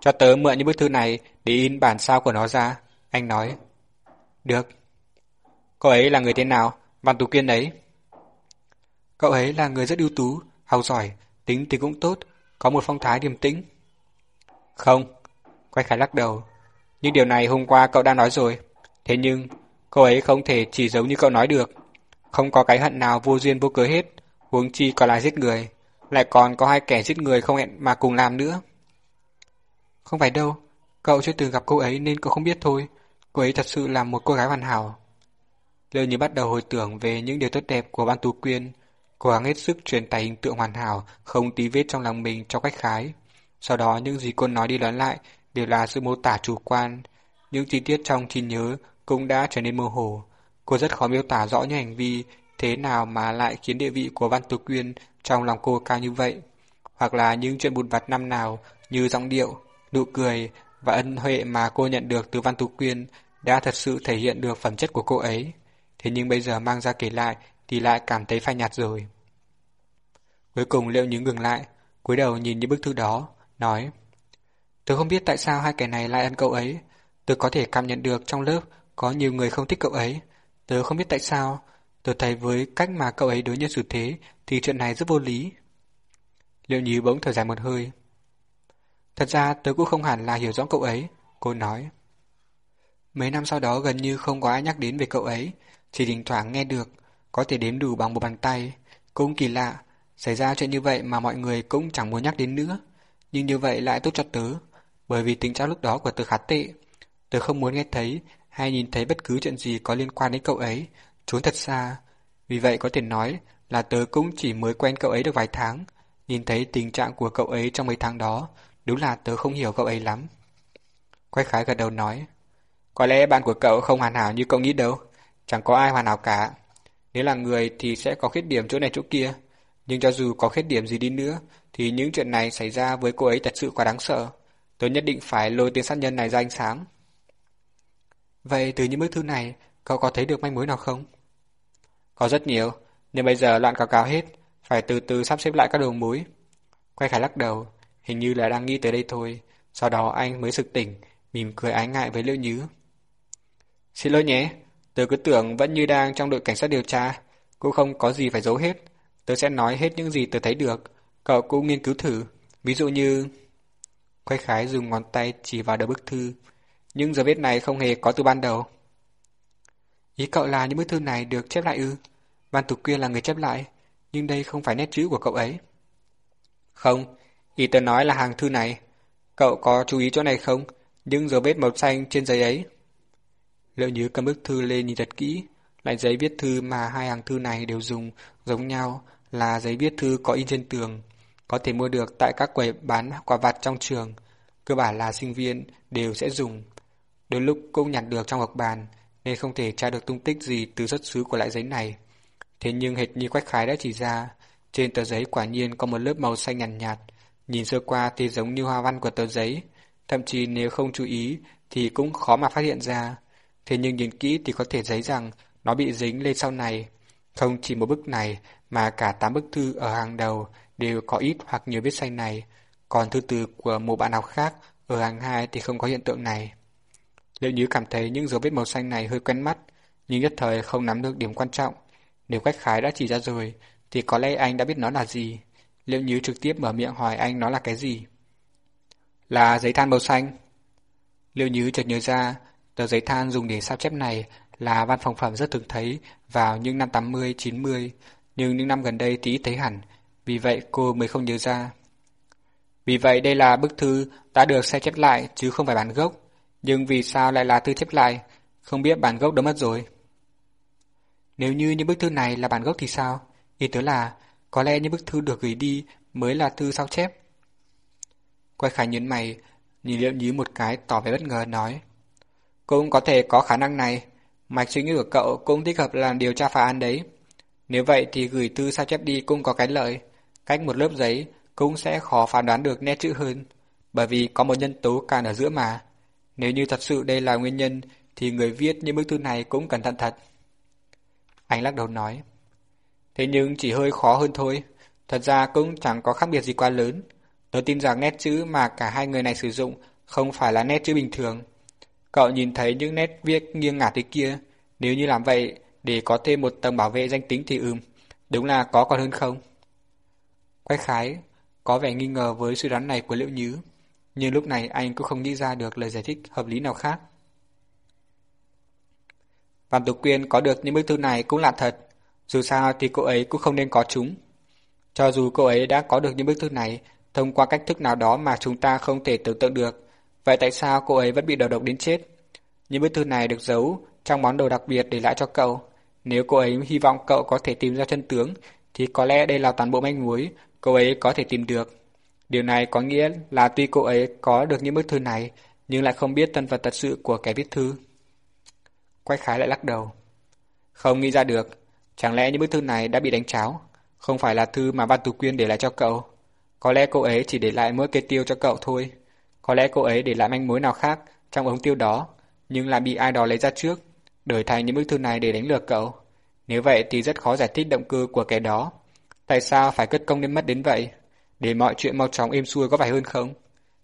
Speaker 1: Cho tớ mượn những bức thư này để in bản sao của nó ra, anh nói. Được. Cậu ấy là người thế nào? Văn Tú Kiên đấy. Cậu ấy là người rất ưu tú, học giỏi, tính thì cũng tốt, có một phong thái điềm tĩnh. Không, quay Khải lắc đầu. Nhưng điều này hôm qua cậu đã nói rồi. Thế nhưng, cậu ấy không thể chỉ giống như cậu nói được. Không có cái hận nào vô duyên vô cớ hết, huống chi còn là giết người. Lại còn có hai kẻ giết người không hẹn mà cùng làm nữa. Không phải đâu, cậu chưa từng gặp cô ấy nên cậu không biết thôi. Cô ấy thật sự là một cô gái hoàn hảo. Lơ như bắt đầu hồi tưởng về những điều tốt đẹp của Ban Tú Quyên, cố gắng hết sức truyền tải hình tượng hoàn hảo, không tí vết trong lòng mình cho cách khái. Sau đó những gì cô nói đi nói lại đều là sự mô tả chủ quan. Những chi tiết trong trí nhớ cũng đã trở nên mơ hồ. Cô rất khó miêu tả rõ những hành vi thế nào mà lại khiến địa vị của Văn Tú Quyên trong lòng cô cao như vậy. Hoặc là những chuyện bụt vặt năm nào như giọng điệu, nụ cười và ân huệ mà cô nhận được từ Văn Tú Quyên đã thật sự thể hiện được phẩm chất của cô ấy. Thế nhưng bây giờ mang ra kể lại thì lại cảm thấy phai nhạt rồi. Cuối cùng Liệu Như ngừng lại, cúi đầu nhìn những bức thư đó, nói Tôi không biết tại sao hai kẻ này lại ăn cậu ấy. Tôi có thể cảm nhận được trong lớp có nhiều người không thích cậu ấy. Tôi không biết tại sao. Tôi thấy với cách mà cậu ấy đối nhân xử thế thì chuyện này rất vô lý. Liệu Như bỗng thở dài một hơi. Thật ra tớ cũng không hẳn là hiểu rõ cậu ấy, cô nói. Mấy năm sau đó gần như không có ai nhắc đến về cậu ấy, chỉ thỉnh thoảng nghe được, có thể đếm đủ bằng một bàn tay. Cũng kỳ lạ, xảy ra chuyện như vậy mà mọi người cũng chẳng muốn nhắc đến nữa. Nhưng như vậy lại tốt cho tớ, bởi vì tính trạng lúc đó của tớ khá tệ. Tớ không muốn nghe thấy hay nhìn thấy bất cứ chuyện gì có liên quan đến cậu ấy, trốn thật xa. Vì vậy có thể nói là tớ cũng chỉ mới quen cậu ấy được vài tháng. Nhìn thấy tình trạng của cậu ấy trong mấy tháng đó, đúng là tớ không hiểu cậu ấy lắm. Quách khái gật đầu nói, có lẽ bạn của cậu không hoàn hảo như cậu nghĩ đâu, chẳng có ai hoàn hảo cả. Nếu là người thì sẽ có khuyết điểm chỗ này chỗ kia, nhưng cho dù có khuyết điểm gì đi nữa, thì những chuyện này xảy ra với cô ấy thật sự quá đáng sợ. Tôi nhất định phải lôi tên sát nhân này ra ánh sáng. Vậy từ những bức thư này, cậu có thấy được manh mối nào không? Có rất nhiều, nhưng bây giờ loạn cáo cáo hết, phải từ từ sắp xếp lại các đầu mối. Quay khải lắc đầu, hình như là đang nghĩ tới đây thôi. Sau đó anh mới sực tỉnh, mỉm cười ái ngại với Liễu Nhứ. Xin lỗi nhé, tớ cứ tưởng vẫn như đang trong đội cảnh sát điều tra, cũng không có gì phải giấu hết. Tớ sẽ nói hết những gì tớ thấy được, cậu cũng nghiên cứu thử. Ví dụ như... Quay khái dùng ngón tay chỉ vào đầu bức thư. Nhưng giờ vết này không hề có từ ban đầu. Ý cậu là những bức thư này được chép lại ư? Ban Tục kia là người chép lại, nhưng đây không phải nét chữ của cậu ấy. Không, ý tớ nói là hàng thư này. Cậu có chú ý chỗ này không? Những dấu vết màu xanh trên giấy ấy. Liệu như cầm bức thư lên nhìn thật kỹ, lại giấy viết thư mà hai hàng thư này đều dùng giống nhau là giấy viết thư có in trên tường, có thể mua được tại các quầy bán quà vặt trong trường. Cơ bản là sinh viên đều sẽ dùng. Đôi lúc cũng nhặt được trong học bàn, nên không thể tra được tung tích gì từ xuất xứ của loại giấy này. Thế nhưng hệt như Quách Khái đã chỉ ra, trên tờ giấy quả nhiên có một lớp màu xanh nhàn nhạt, nhạt, nhìn sơ qua thì giống như hoa văn của tờ giấy, thậm chí nếu không chú ý thì cũng khó mà phát hiện ra. Thế nhưng nhìn kỹ thì có thể thấy rằng nó bị dính lên sau này. Không chỉ một bức này mà cả tám bức thư ở hàng đầu đều có ít hoặc nhiều vết xanh này, còn thư từ của một bạn học khác ở hàng hai thì không có hiện tượng này. Liệu như cảm thấy những dấu vết màu xanh này hơi quen mắt, nhưng nhất thời không nắm được điểm quan trọng. Nếu Quách Khái đã chỉ ra rồi, thì có lẽ anh đã biết nó là gì. Liệu như trực tiếp mở miệng hỏi anh nó là cái gì? Là giấy than màu xanh. Liệu như chợt nhớ ra, tờ giấy than dùng để sao chép này là văn phòng phẩm rất thường thấy vào những năm 80, 90, nhưng những năm gần đây tí thấy hẳn, vì vậy cô mới không nhớ ra. Vì vậy đây là bức thư đã được sao chép lại chứ không phải bản gốc, nhưng vì sao lại là thư chép lại, không biết bản gốc đâu mất rồi. Nếu như những bức thư này là bản gốc thì sao? Ý tớ là, có lẽ những bức thư được gửi đi mới là thư sao chép. Quay khải nhấn mày, nhìn liệu nhí một cái tỏ vẻ bất ngờ nói. Cũng có thể có khả năng này, mạch suy nghĩ của cậu cũng thích hợp làm điều tra phá án đấy. Nếu vậy thì gửi thư sao chép đi cũng có cái lợi, cách một lớp giấy cũng sẽ khó phán đoán được nét chữ hơn, bởi vì có một nhân tố cản ở giữa mà. Nếu như thật sự đây là nguyên nhân, thì người viết những bức thư này cũng cẩn thận thật. Anh lắc đầu nói. Thế nhưng chỉ hơi khó hơn thôi. Thật ra cũng chẳng có khác biệt gì quá lớn. Tớ tin rằng nét chữ mà cả hai người này sử dụng không phải là nét chữ bình thường. Cậu nhìn thấy những nét viết nghiêng ngả thế kia. Nếu như làm vậy để có thêm một tầng bảo vệ danh tính thì ừm, đúng là có còn hơn không? Quách khái có vẻ nghi ngờ với suy đoán này của Liễu Nhứ, nhưng lúc này anh cũng không nghĩ ra được lời giải thích hợp lý nào khác. Văn Tục Quyên có được những bức thư này cũng là thật, dù sao thì cô ấy cũng không nên có chúng. Cho dù cô ấy đã có được những bức thư này thông qua cách thức nào đó mà chúng ta không thể tưởng tượng được, vậy tại sao cô ấy vẫn bị đầu độc đến chết? Những bức thư này được giấu trong món đồ đặc biệt để lại cho cậu. Nếu cô ấy hy vọng cậu có thể tìm ra chân tướng, thì có lẽ đây là toàn bộ manh mối cô ấy có thể tìm được. Điều này có nghĩa là tuy cô ấy có được những bức thư này, nhưng lại không biết thân phận thật sự của kẻ viết thư. Quách khái lại lắc đầu. Không nghĩ ra được, chẳng lẽ những bức thư này đã bị đánh cháo? Không phải là thư mà Văn Tú Quyên để lại cho cậu. Có lẽ cô ấy chỉ để lại mỗi cây tiêu cho cậu thôi. Có lẽ cô ấy để lại manh mối nào khác trong ống tiêu đó, nhưng lại bị ai đó lấy ra trước, đổi thành những bức thư này để đánh lừa cậu. Nếu vậy thì rất khó giải thích động cơ của kẻ đó. Tại sao phải cất công đến mất đến vậy? Để mọi chuyện mau chóng êm xuôi có phải hơn không?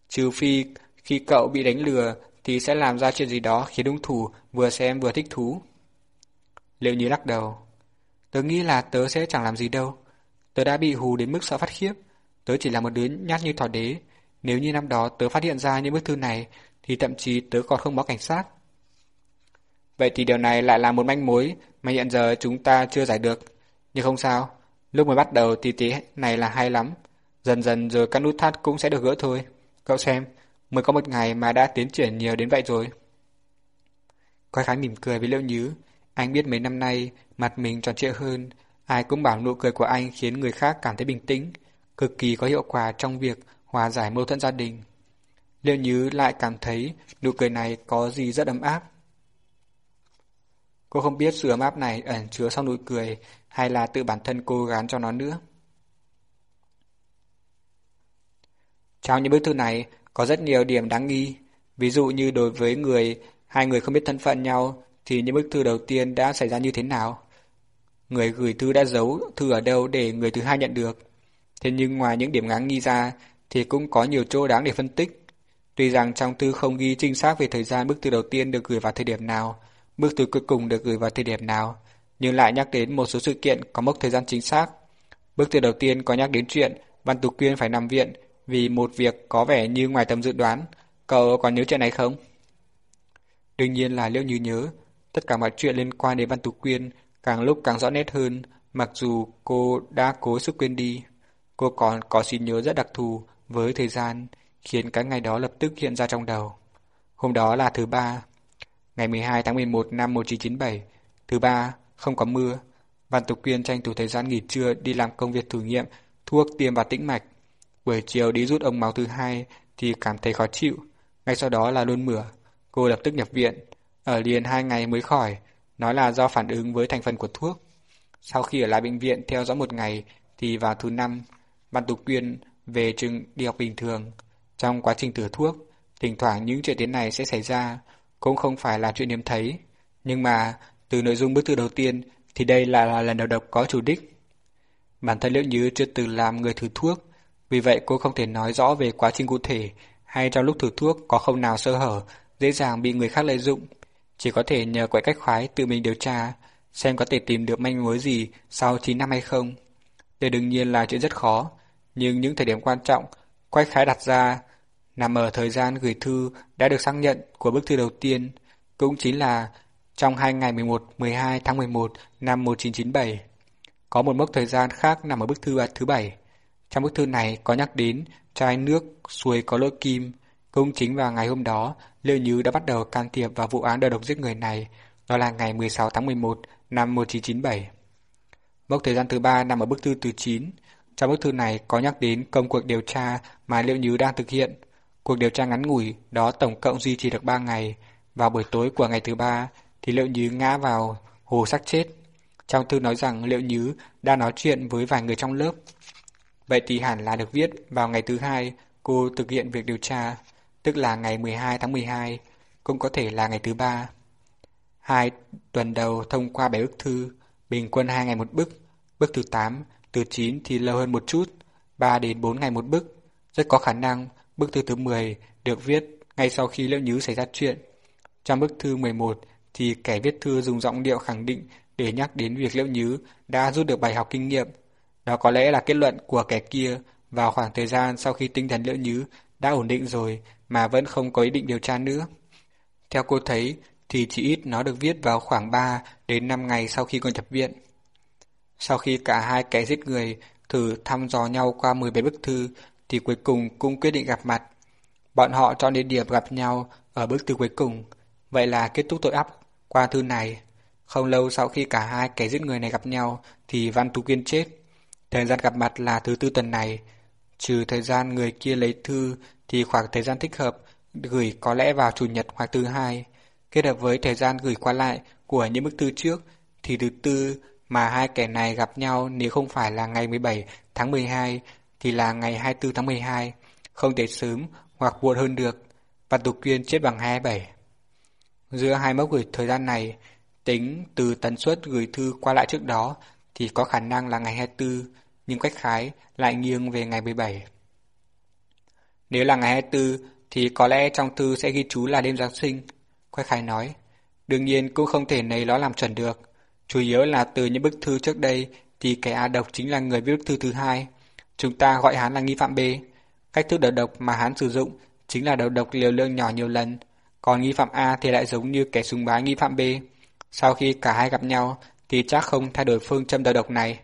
Speaker 1: Trừ phi khi cậu bị đánh lừa thì sẽ làm ra chuyện gì đó khiến hung thủ vừa xem vừa thích thú. Liệu như lắc đầu. Tớ nghĩ là tớ sẽ chẳng làm gì đâu. Tớ đã bị hù đến mức sợ phát khiếp. Tớ chỉ là một đứa nhát như thỏ đế. Nếu như năm đó tớ phát hiện ra những bức thư này thì thậm chí tớ còn không báo cảnh sát. Vậy thì điều này lại là một manh mối mà hiện giờ chúng ta chưa giải được. Nhưng không sao, lúc mới bắt đầu thì tí này là hay lắm. Dần dần rồi các nút thắt cũng sẽ được gỡ thôi. Cậu xem, mới có một ngày mà đã tiến triển nhiều đến vậy rồi. Quái khái mỉm cười với Liễu Nhứ. Anh biết mấy năm nay mặt mình tròn trịa hơn. Ai cũng bảo nụ cười của anh khiến người khác cảm thấy bình tĩnh, cực kỳ có hiệu quả trong việc hòa giải mâu thuẫn gia đình. Liệu Như lại cảm thấy nụ cười này có gì rất ấm áp. Cô không biết sự ấm áp này ẩn chứa sau nụ cười hay là tự bản thân cô gán cho nó nữa. Trong những bức thư này có rất nhiều điểm đáng nghi. Ví dụ như đối với người, hai người không biết thân phận nhau thì những bức thư đầu tiên đã xảy ra như thế nào. Người gửi thư đã giấu thư ở đâu để người thứ hai nhận được. Thế nhưng ngoài những điểm ngáng nghi ra thì cũng có nhiều chỗ đáng để phân tích. Tuy rằng trong thư không ghi chính xác về thời gian bức thư đầu tiên được gửi vào thời điểm nào, bức thư cuối cùng được gửi vào thời điểm nào, nhưng lại nhắc đến một số sự kiện có mốc thời gian chính xác. Bức thư đầu tiên có nhắc đến chuyện Văn Tú Quyên phải nằm viện vì một việc có vẻ như ngoài tầm dự đoán. Cậu còn nhớ chuyện này không? Đương nhiên là Liễu Như nhớ. Tất cả mọi chuyện liên quan đến Văn Tú Quyên càng lúc càng rõ nét hơn, mặc dù cô đã cố sức quên đi. Cô còn có trí nhớ rất đặc thù với thời gian, khiến cái ngày đó lập tức hiện ra trong đầu. Hôm đó là thứ ba, ngày 12 tháng 11 năm 1997, thứ ba, không có mưa. Văn Tú Quyên tranh thủ thời gian nghỉ trưa đi làm công việc thử nghiệm thuốc tiêm vào tĩnh mạch. Buổi chiều đi rút ống máu thứ hai thì cảm thấy khó chịu, ngay sau đó là luôn mửa. Cô lập tức nhập viện, ở liền hai ngày mới khỏi, nói là do phản ứng với thành phần của thuốc. Sau khi ở lại bệnh viện theo dõi một ngày thì vào thứ năm, Văn Tục Quyên về trường đi học bình thường. Trong quá trình thử thuốc, thỉnh thoảng những chuyện tiến này sẽ xảy ra, cũng không phải là chuyện hiếm thấy. Nhưng mà từ nội dung bức thư đầu tiên thì đây là, là lần đầu độc có chủ đích. Bản thân Liễu Như chưa từng làm người thử thuốc, vì vậy cô không thể nói rõ về quá trình cụ thể hay trong lúc thử thuốc có không nào sơ hở, dễ dàng bị người khác lợi dụng. Chỉ có thể nhờ quậy cách khoái tự mình điều tra, xem có thể tìm được manh mối gì sau 9 năm hay không. Đây đương nhiên là chuyện rất khó, nhưng những thời điểm quan trọng, quách khái đặt ra nằm ở thời gian gửi thư đã được xác nhận của bức thư đầu tiên, cũng chính là trong hai ngày 11-12 tháng 11 năm 1997. Có một mốc thời gian khác nằm ở bức thư thứ bảy. Trong bức thư này có nhắc đến chai nước suối có lỗ kim. Cũng chính vào ngày hôm đó, Liêu Như đã bắt đầu can thiệp vào vụ án đầu độc giết người này. Đó là ngày 16 tháng 11 năm 1997. Mốc thời gian thứ ba nằm ở bức thư thứ 9. Trong bức thư này có nhắc đến công cuộc điều tra mà Liêu Như đang thực hiện. Cuộc điều tra ngắn ngủi đó tổng cộng duy trì được 3 ngày. Vào buổi tối của ngày thứ ba thì Liệu Như ngã vào hồ sắc chết. Trong thư nói rằng Liệu Như đã nói chuyện với vài người trong lớp. vậy thì hẳn là được viết vào ngày thứ hai cô thực hiện việc điều tra, tức là ngày 12 tháng 12, cũng có thể là ngày thứ ba. Hai tuần đầu thông qua bảy bức thư, bình quân 2 ngày một bức, bức thứ 8, từ 9 thì lâu hơn một chút, 3 đến 4 ngày một bức. Rất có khả năng bức thư thứ 10 được viết ngay sau khi Liễu Nhứ xảy ra chuyện. Trong bức thư 11 thì kẻ viết thư dùng giọng điệu khẳng định để nhắc đến việc Liễu Nhứ đã rút được bài học kinh nghiệm. Đó có lẽ là kết luận của kẻ kia vào khoảng thời gian sau khi tinh thần Liễu Nhứ đã ổn định rồi mà vẫn không có ý định điều tra nữa. Theo cô thấy, thì chỉ ít nó được viết vào khoảng 3 đến 5 ngày sau khi con nhập viện. Sau khi cả hai kẻ giết người thử thăm dò nhau qua 17 bức thư, thì cuối cùng cũng quyết định gặp mặt. Bọn họ chọn địa điểm gặp nhau ở bức thư cuối cùng. Vậy là kết thúc tội ác qua thư này. Không lâu sau khi cả hai kẻ giết người này gặp nhau, thì Văn Tú Kiên chết. Thời gian gặp mặt là thứ tư tuần này. Trừ thời gian người kia lấy thư thì khoảng thời gian thích hợp gửi có lẽ vào chủ nhật hoặc thứ hai. Kết hợp với thời gian gửi qua lại của những bức thư trước thì thứ tư mà hai kẻ này gặp nhau nếu không phải là ngày 17 tháng 12 thì là ngày 24 tháng 12, không thể sớm hoặc muộn hơn được. và Tục Quyên chết bằng 27. Giữa hai mốc gửi thời gian này, tính từ tần suất gửi thư qua lại trước đó thì có khả năng là ngày 24, nhưng cách khái lại nghiêng về ngày 17. Nếu là ngày 24 thì có lẽ trong thư sẽ ghi chú là đêm Giáng sinh, Quách Khải nói. Đương nhiên cũng không thể lấy nó làm chuẩn được. Chủ yếu là từ những bức thư trước đây thì kẻ A độc chính là người viết bức thư thứ hai. Chúng ta gọi hắn là nghi phạm B. Cách thức đầu độc mà hắn sử dụng chính là đầu độc liều lượng nhỏ nhiều lần. Còn nghi phạm A thì lại giống như kẻ súng bái nghi phạm B. Sau khi cả hai gặp nhau thì chắc không thay đổi phương châm đầu độc này.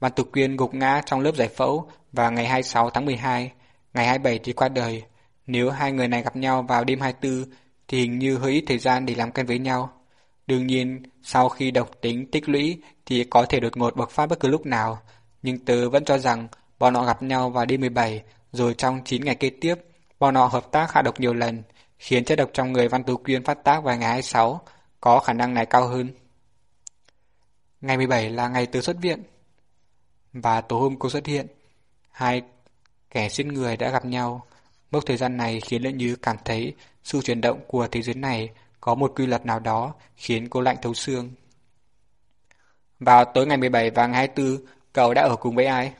Speaker 1: Văn Tục Quyên gục ngã trong lớp giải phẫu vào ngày 26 tháng 12, ngày 27 thì qua đời. Nếu hai người này gặp nhau vào đêm 24 thì hình như hơi ít thời gian để làm quen với nhau. Đương nhiên, sau khi độc tính tích lũy thì có thể đột ngột bộc phát bất cứ lúc nào, nhưng tớ vẫn cho rằng bọn họ gặp nhau vào đêm 17, rồi trong 9 ngày kế tiếp, bọn họ hợp tác hạ độc nhiều lần, khiến chất độc trong người Văn Tú Quyên phát tác vào ngày 26, có khả năng này cao hơn. Ngày 17 là ngày tớ xuất viện, và tối hôm cô xuất hiện, hai kẻ giết người đã gặp nhau. Mốc thời gian này khiến Lệ Như cảm thấy sự chuyển động của thế giới này có một quy luật nào đó khiến cô lạnh thấu xương. Vào tối ngày 17 và ngày 24, cậu đã ở cùng với ai?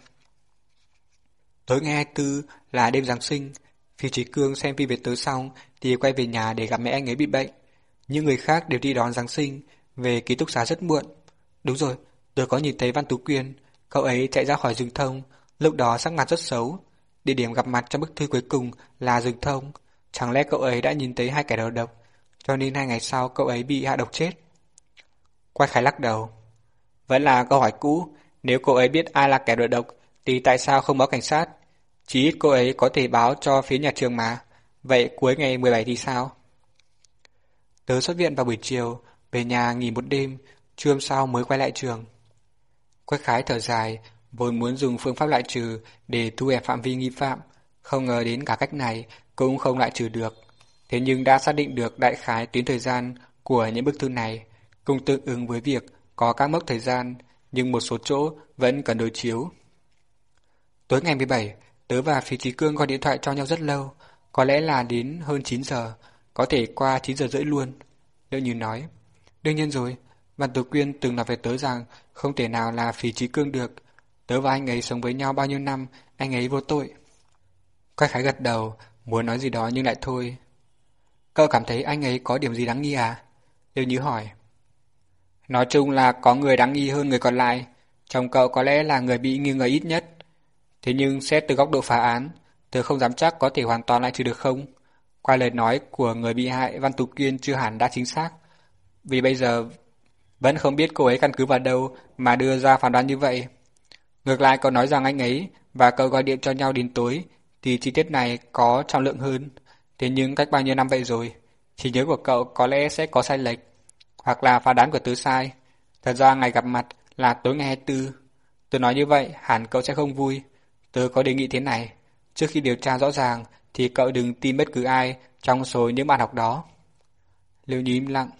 Speaker 1: Tối ngày 24 là đêm Giáng sinh, Phi Trí Cương xem phim về tối xong thì quay về nhà để gặp mẹ anh ấy bị bệnh. Những người khác đều đi đón Giáng sinh, về ký túc xá rất muộn. Đúng rồi, tôi có nhìn thấy Văn Tú Quyên, cậu ấy chạy ra khỏi rừng thông, lúc đó sắc mặt rất xấu. Địa điểm gặp mặt trong bức thư cuối cùng là rừng thông. Chẳng lẽ cậu ấy đã nhìn thấy hai kẻ đầu độc, cho nên hai ngày sau cậu ấy bị hạ độc chết? Quay khải lắc đầu. Vẫn là câu hỏi cũ, nếu cậu ấy biết ai là kẻ đầu độc, thì tại sao không báo cảnh sát? Chỉ ít cô ấy có thể báo cho phía nhà trường mà. Vậy cuối ngày 17 thì sao? Tớ xuất viện vào buổi chiều, về nhà nghỉ một đêm, trưa hôm sau mới quay lại trường. Quách khái thở dài, vốn muốn dùng phương pháp loại trừ để thu hẹp phạm vi nghi phạm, không ngờ đến cả cách này cũng không loại trừ được. Thế nhưng đã xác định được đại khái tuyến thời gian của những bức thư này, cùng tương ứng với việc có các mốc thời gian, nhưng một số chỗ vẫn cần đối chiếu. Tối ngày 17, tớ và phi Trí Cương gọi điện thoại cho nhau rất lâu, có lẽ là đến hơn 9 giờ, có thể qua 9 giờ rưỡi luôn. Liệu như nói, đương nhiên rồi, Văn Tử Quyên từng nói về tớ rằng không thể nào là phi trí cương được. Tớ và anh ấy sống với nhau bao nhiêu năm, anh ấy vô tội. Quách khái gật đầu, muốn nói gì đó nhưng lại thôi. Cậu cảm thấy anh ấy có điểm gì đáng nghi à? Liêu Nhứ hỏi. Nói chung là có người đáng nghi hơn người còn lại. Chồng cậu có lẽ là người bị nghi ngờ ít nhất. Thế nhưng xét từ góc độ phá án, tớ không dám chắc có thể hoàn toàn lại trừ được không. Qua lời nói của người bị hại Văn Tú Kiên chưa hẳn đã chính xác. Vì bây giờ vẫn không biết cô ấy căn cứ vào đâu mà đưa ra phán đoán như vậy. Ngược lại cậu nói rằng anh ấy và cậu gọi điện cho nhau đến tối thì chi tiết này có trọng lượng hơn. Thế nhưng cách bao nhiêu năm vậy rồi, trí nhớ của cậu có lẽ sẽ có sai lệch, hoặc là phá đoán của tớ sai. Thật ra ngày gặp mặt là tối ngày 24. Tớ nói như vậy hẳn cậu sẽ không vui. Tớ có đề nghị thế này, trước khi điều tra rõ ràng thì cậu đừng tin bất cứ ai trong số những bạn học đó. Lưu Nhi im lặng.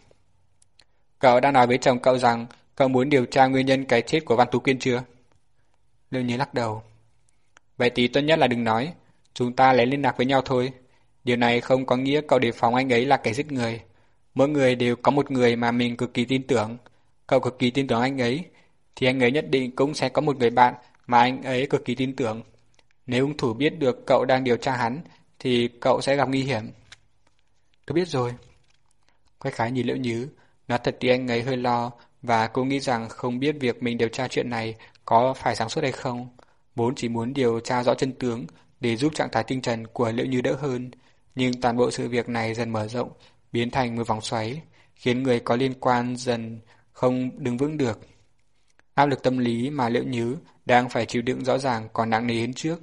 Speaker 1: Cậu đã nói với chồng cậu rằng cậu muốn điều tra nguyên nhân cái chết của Văn Tú Kiên chưa? Lưu Nhi lắc đầu. Vậy thì tốt nhất là đừng nói, chúng ta lấy liên lạc với nhau thôi. Điều này không có nghĩa cậu đề phòng anh ấy là kẻ giết người. Mỗi người đều có một người mà mình cực kỳ tin tưởng. Cậu cực kỳ tin tưởng anh ấy, thì anh ấy nhất định cũng sẽ có một người bạn mà anh ấy cực kỳ tin tưởng. Nếu hung thủ biết được cậu đang điều tra hắn, thì cậu sẽ gặp nguy hiểm. Tôi biết rồi. Quách khái nhìn Liễu Nhứ, nói thật thì anh ấy hơi lo, và cô nghĩ rằng không biết việc mình điều tra chuyện này có phải sáng suốt hay không. Vốn chỉ muốn điều tra rõ chân tướng để giúp trạng thái tinh thần của Liễu Như đỡ hơn, nhưng toàn bộ sự việc này dần mở rộng, biến thành một vòng xoáy, khiến người có liên quan dần không đứng vững được. Áp lực tâm lý mà Liễu Như đang phải chịu đựng rõ ràng còn nặng nề hơn trước.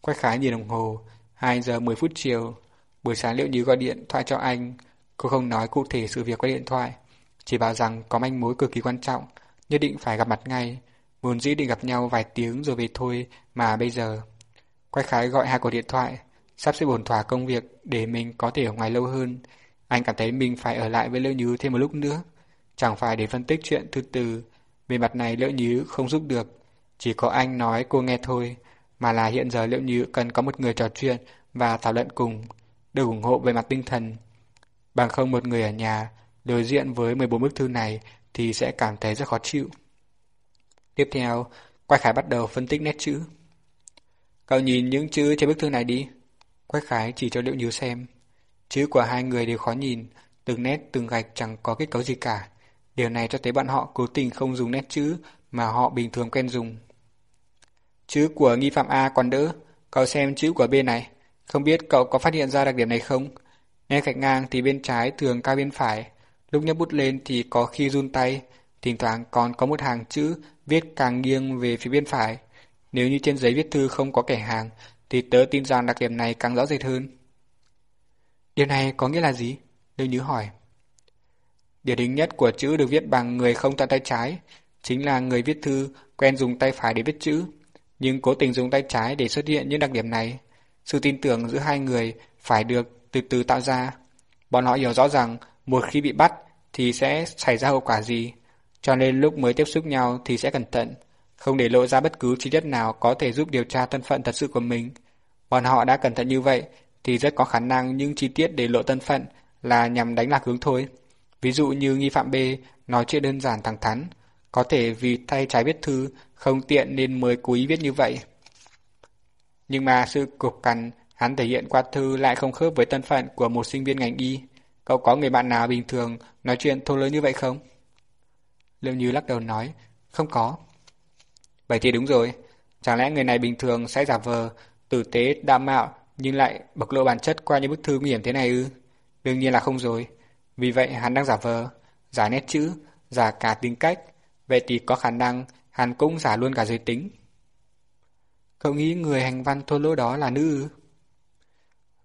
Speaker 1: Quách khái nhìn đồng hồ, 2 giờ 10 phút chiều, buổi sáng Liễu Như gọi điện thoại cho anh, cô không nói cụ thể sự việc qua điện thoại, chỉ bảo rằng có manh mối cực kỳ quan trọng, nhất định phải gặp mặt ngay, vốn dĩ định gặp nhau vài tiếng rồi về thôi mà bây giờ. quay khái gọi hai cuộc điện thoại, sắp xếp ổn thỏa công việc để mình có thể ở ngoài lâu hơn. Anh cảm thấy mình phải ở lại với Liễu Như thêm một lúc nữa, chẳng phải để phân tích chuyện từ từ. Về mặt này Liễu Như không giúp được, chỉ có anh nói cô nghe thôi, mà là hiện giờ Liễu Như cần có một người trò chuyện và thảo luận cùng, được ủng hộ về mặt tinh thần. Bằng không một người ở nhà đối diện với 14 bức thư này thì sẽ cảm thấy rất khó chịu. Tiếp theo, Quách Khải bắt đầu phân tích nét chữ. Cậu nhìn những chữ trên bức thư này đi. Quách Khải chỉ cho Liễu Như xem. Chữ của hai người đều khó nhìn, từng nét từng gạch chẳng có kết cấu gì cả. Điều này cho thấy bạn họ cố tình không dùng nét chữ mà họ bình thường quen dùng. Chữ của nghi phạm A còn đỡ, cậu xem chữ của B này. Không biết cậu có phát hiện ra đặc điểm này không? Nét gạch ngang thì bên trái thường cao bên phải, lúc nhấc bút lên thì có khi run tay, thỉnh thoảng còn có một hàng chữ viết càng nghiêng về phía bên phải. Nếu như trên giấy viết thư không có kẻ hàng, thì tớ tin rằng đặc điểm này càng rõ rệt hơn. Điều này có nghĩa là gì? Lưu Nhứ hỏi. Điển hình nhất của chữ được viết bằng người không tận tay trái, chính là người viết thư quen dùng tay phải để viết chữ, nhưng cố tình dùng tay trái để xuất hiện những đặc điểm này. Sự tin tưởng giữa hai người phải được từ từ tạo ra. Bọn họ hiểu rõ rằng một khi bị bắt thì sẽ xảy ra hậu quả gì, cho nên lúc mới tiếp xúc nhau thì sẽ cẩn thận, không để lộ ra bất cứ chi tiết nào có thể giúp điều tra thân phận thật sự của mình. Bọn họ đã cẩn thận như vậy thì rất có khả năng những chi tiết để lộ thân phận là nhằm đánh lạc hướng thôi. Ví dụ như nghi phạm B nói chuyện đơn giản thẳng thắn, có thể vì tay trái viết thư không tiện nên mới cố ý viết như vậy. Nhưng mà sự cục cằn hắn thể hiện qua thư lại không khớp với thân phận của một sinh viên ngành y. Cậu có người bạn nào bình thường nói chuyện thô lớn như vậy không? Liệu Như lắc đầu nói, không có. Vậy thì đúng rồi, chẳng lẽ người này bình thường sẽ giả vờ, tử tế, đạm mạo nhưng lại bộc lộ bản chất qua những bức thư nguy hiểm thế này ư? Đương nhiên là không rồi. Vì vậy hắn đang giả vờ, giả nét chữ, giả cả tính cách. Vậy thì có khả năng hắn cũng giả luôn cả giới tính. Cậu nghĩ người hành văn thô lỗ đó là nữ ư?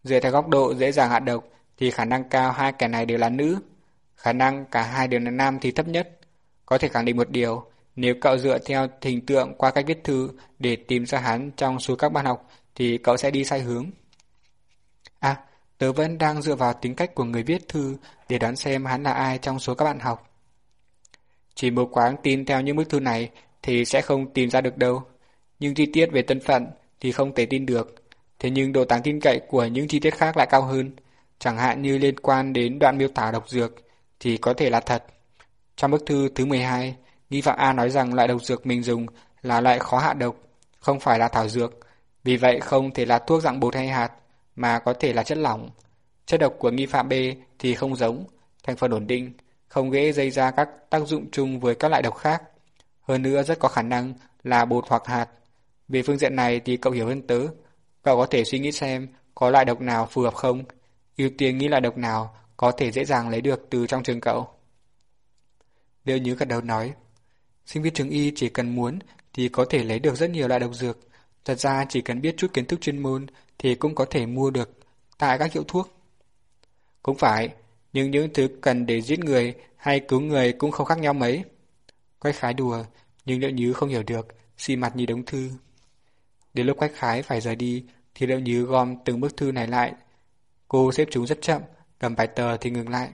Speaker 1: Dựa theo góc độ dễ dàng hạ độc thì khả năng cao hai kẻ này đều là nữ. Khả năng cả hai đều là nam thì thấp nhất. Có thể khẳng định một điều, nếu cậu dựa theo hình tượng qua cách viết thư để tìm ra hắn trong số các bạn học thì cậu sẽ đi sai hướng. À, tớ vẫn đang dựa vào tính cách của người viết thư để đoán xem hắn là ai trong số các bạn học. Chỉ một quán tin theo những bức thư này thì sẽ không tìm ra được đâu. Nhưng chi tiết về thân phận thì không thể tin được. Thế nhưng độ đáng tin cậy của những chi tiết khác lại cao hơn. Chẳng hạn như liên quan đến đoạn miêu tả độc dược thì có thể là thật. Trong bức thư thứ 12, nghi phạm A nói rằng loại độc dược mình dùng là loại khó hạ độc, không phải là thảo dược. Vì vậy không thể là thuốc dạng bột hay hạt, mà có thể là chất lỏng. Chất độc của nghi phạm B thì không giống, thành phần ổn định, không dễ gây ra các tác dụng chung với các loại độc khác. Hơn nữa rất có khả năng là bột hoặc hạt. Về phương diện này thì cậu hiểu hơn tớ. Cậu có thể suy nghĩ xem có loại độc nào phù hợp không, ưu tiên nghĩ loại độc nào có thể dễ dàng lấy được từ trong trường cậu. Liễu Như gật đầu nói, sinh viên trường y chỉ cần muốn thì có thể lấy được rất nhiều loại độc dược. Thật ra chỉ cần biết chút kiến thức chuyên môn thì cũng có thể mua được tại các hiệu thuốc. Cũng phải, nhưng những thứ cần để giết người hay cứu người cũng không khác nhau mấy. Quách khái đùa, nhưng liệu Như không hiểu được, xì mặt như đống thư. Đến lúc Quách khái phải rời đi thì liệu Như gom từng bức thư này lại. Cô xếp chúng rất chậm, cầm vài tờ thì ngừng lại.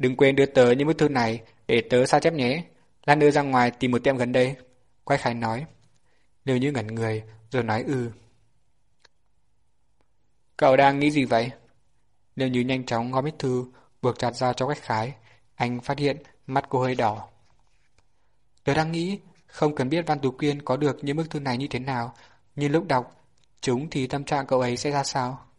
Speaker 1: Đừng quên đưa tớ những bức thư này để tớ sao chép nhé. Lan đưa ra ngoài tìm một tiệm gần đây. Quách Khải nói. Liêu như ngẩn người, rồi nói ư. Cậu đang nghĩ gì vậy? Liêu như nhanh chóng gói bức thư, buộc chặt ra cho Quách khái. Anh phát hiện mắt cô hơi đỏ. Tớ đang nghĩ, không cần biết Văn Tú Quyên có được những bức thư này như thế nào, nhưng lúc đọc, chúng thì tâm trạng cậu ấy sẽ ra sao?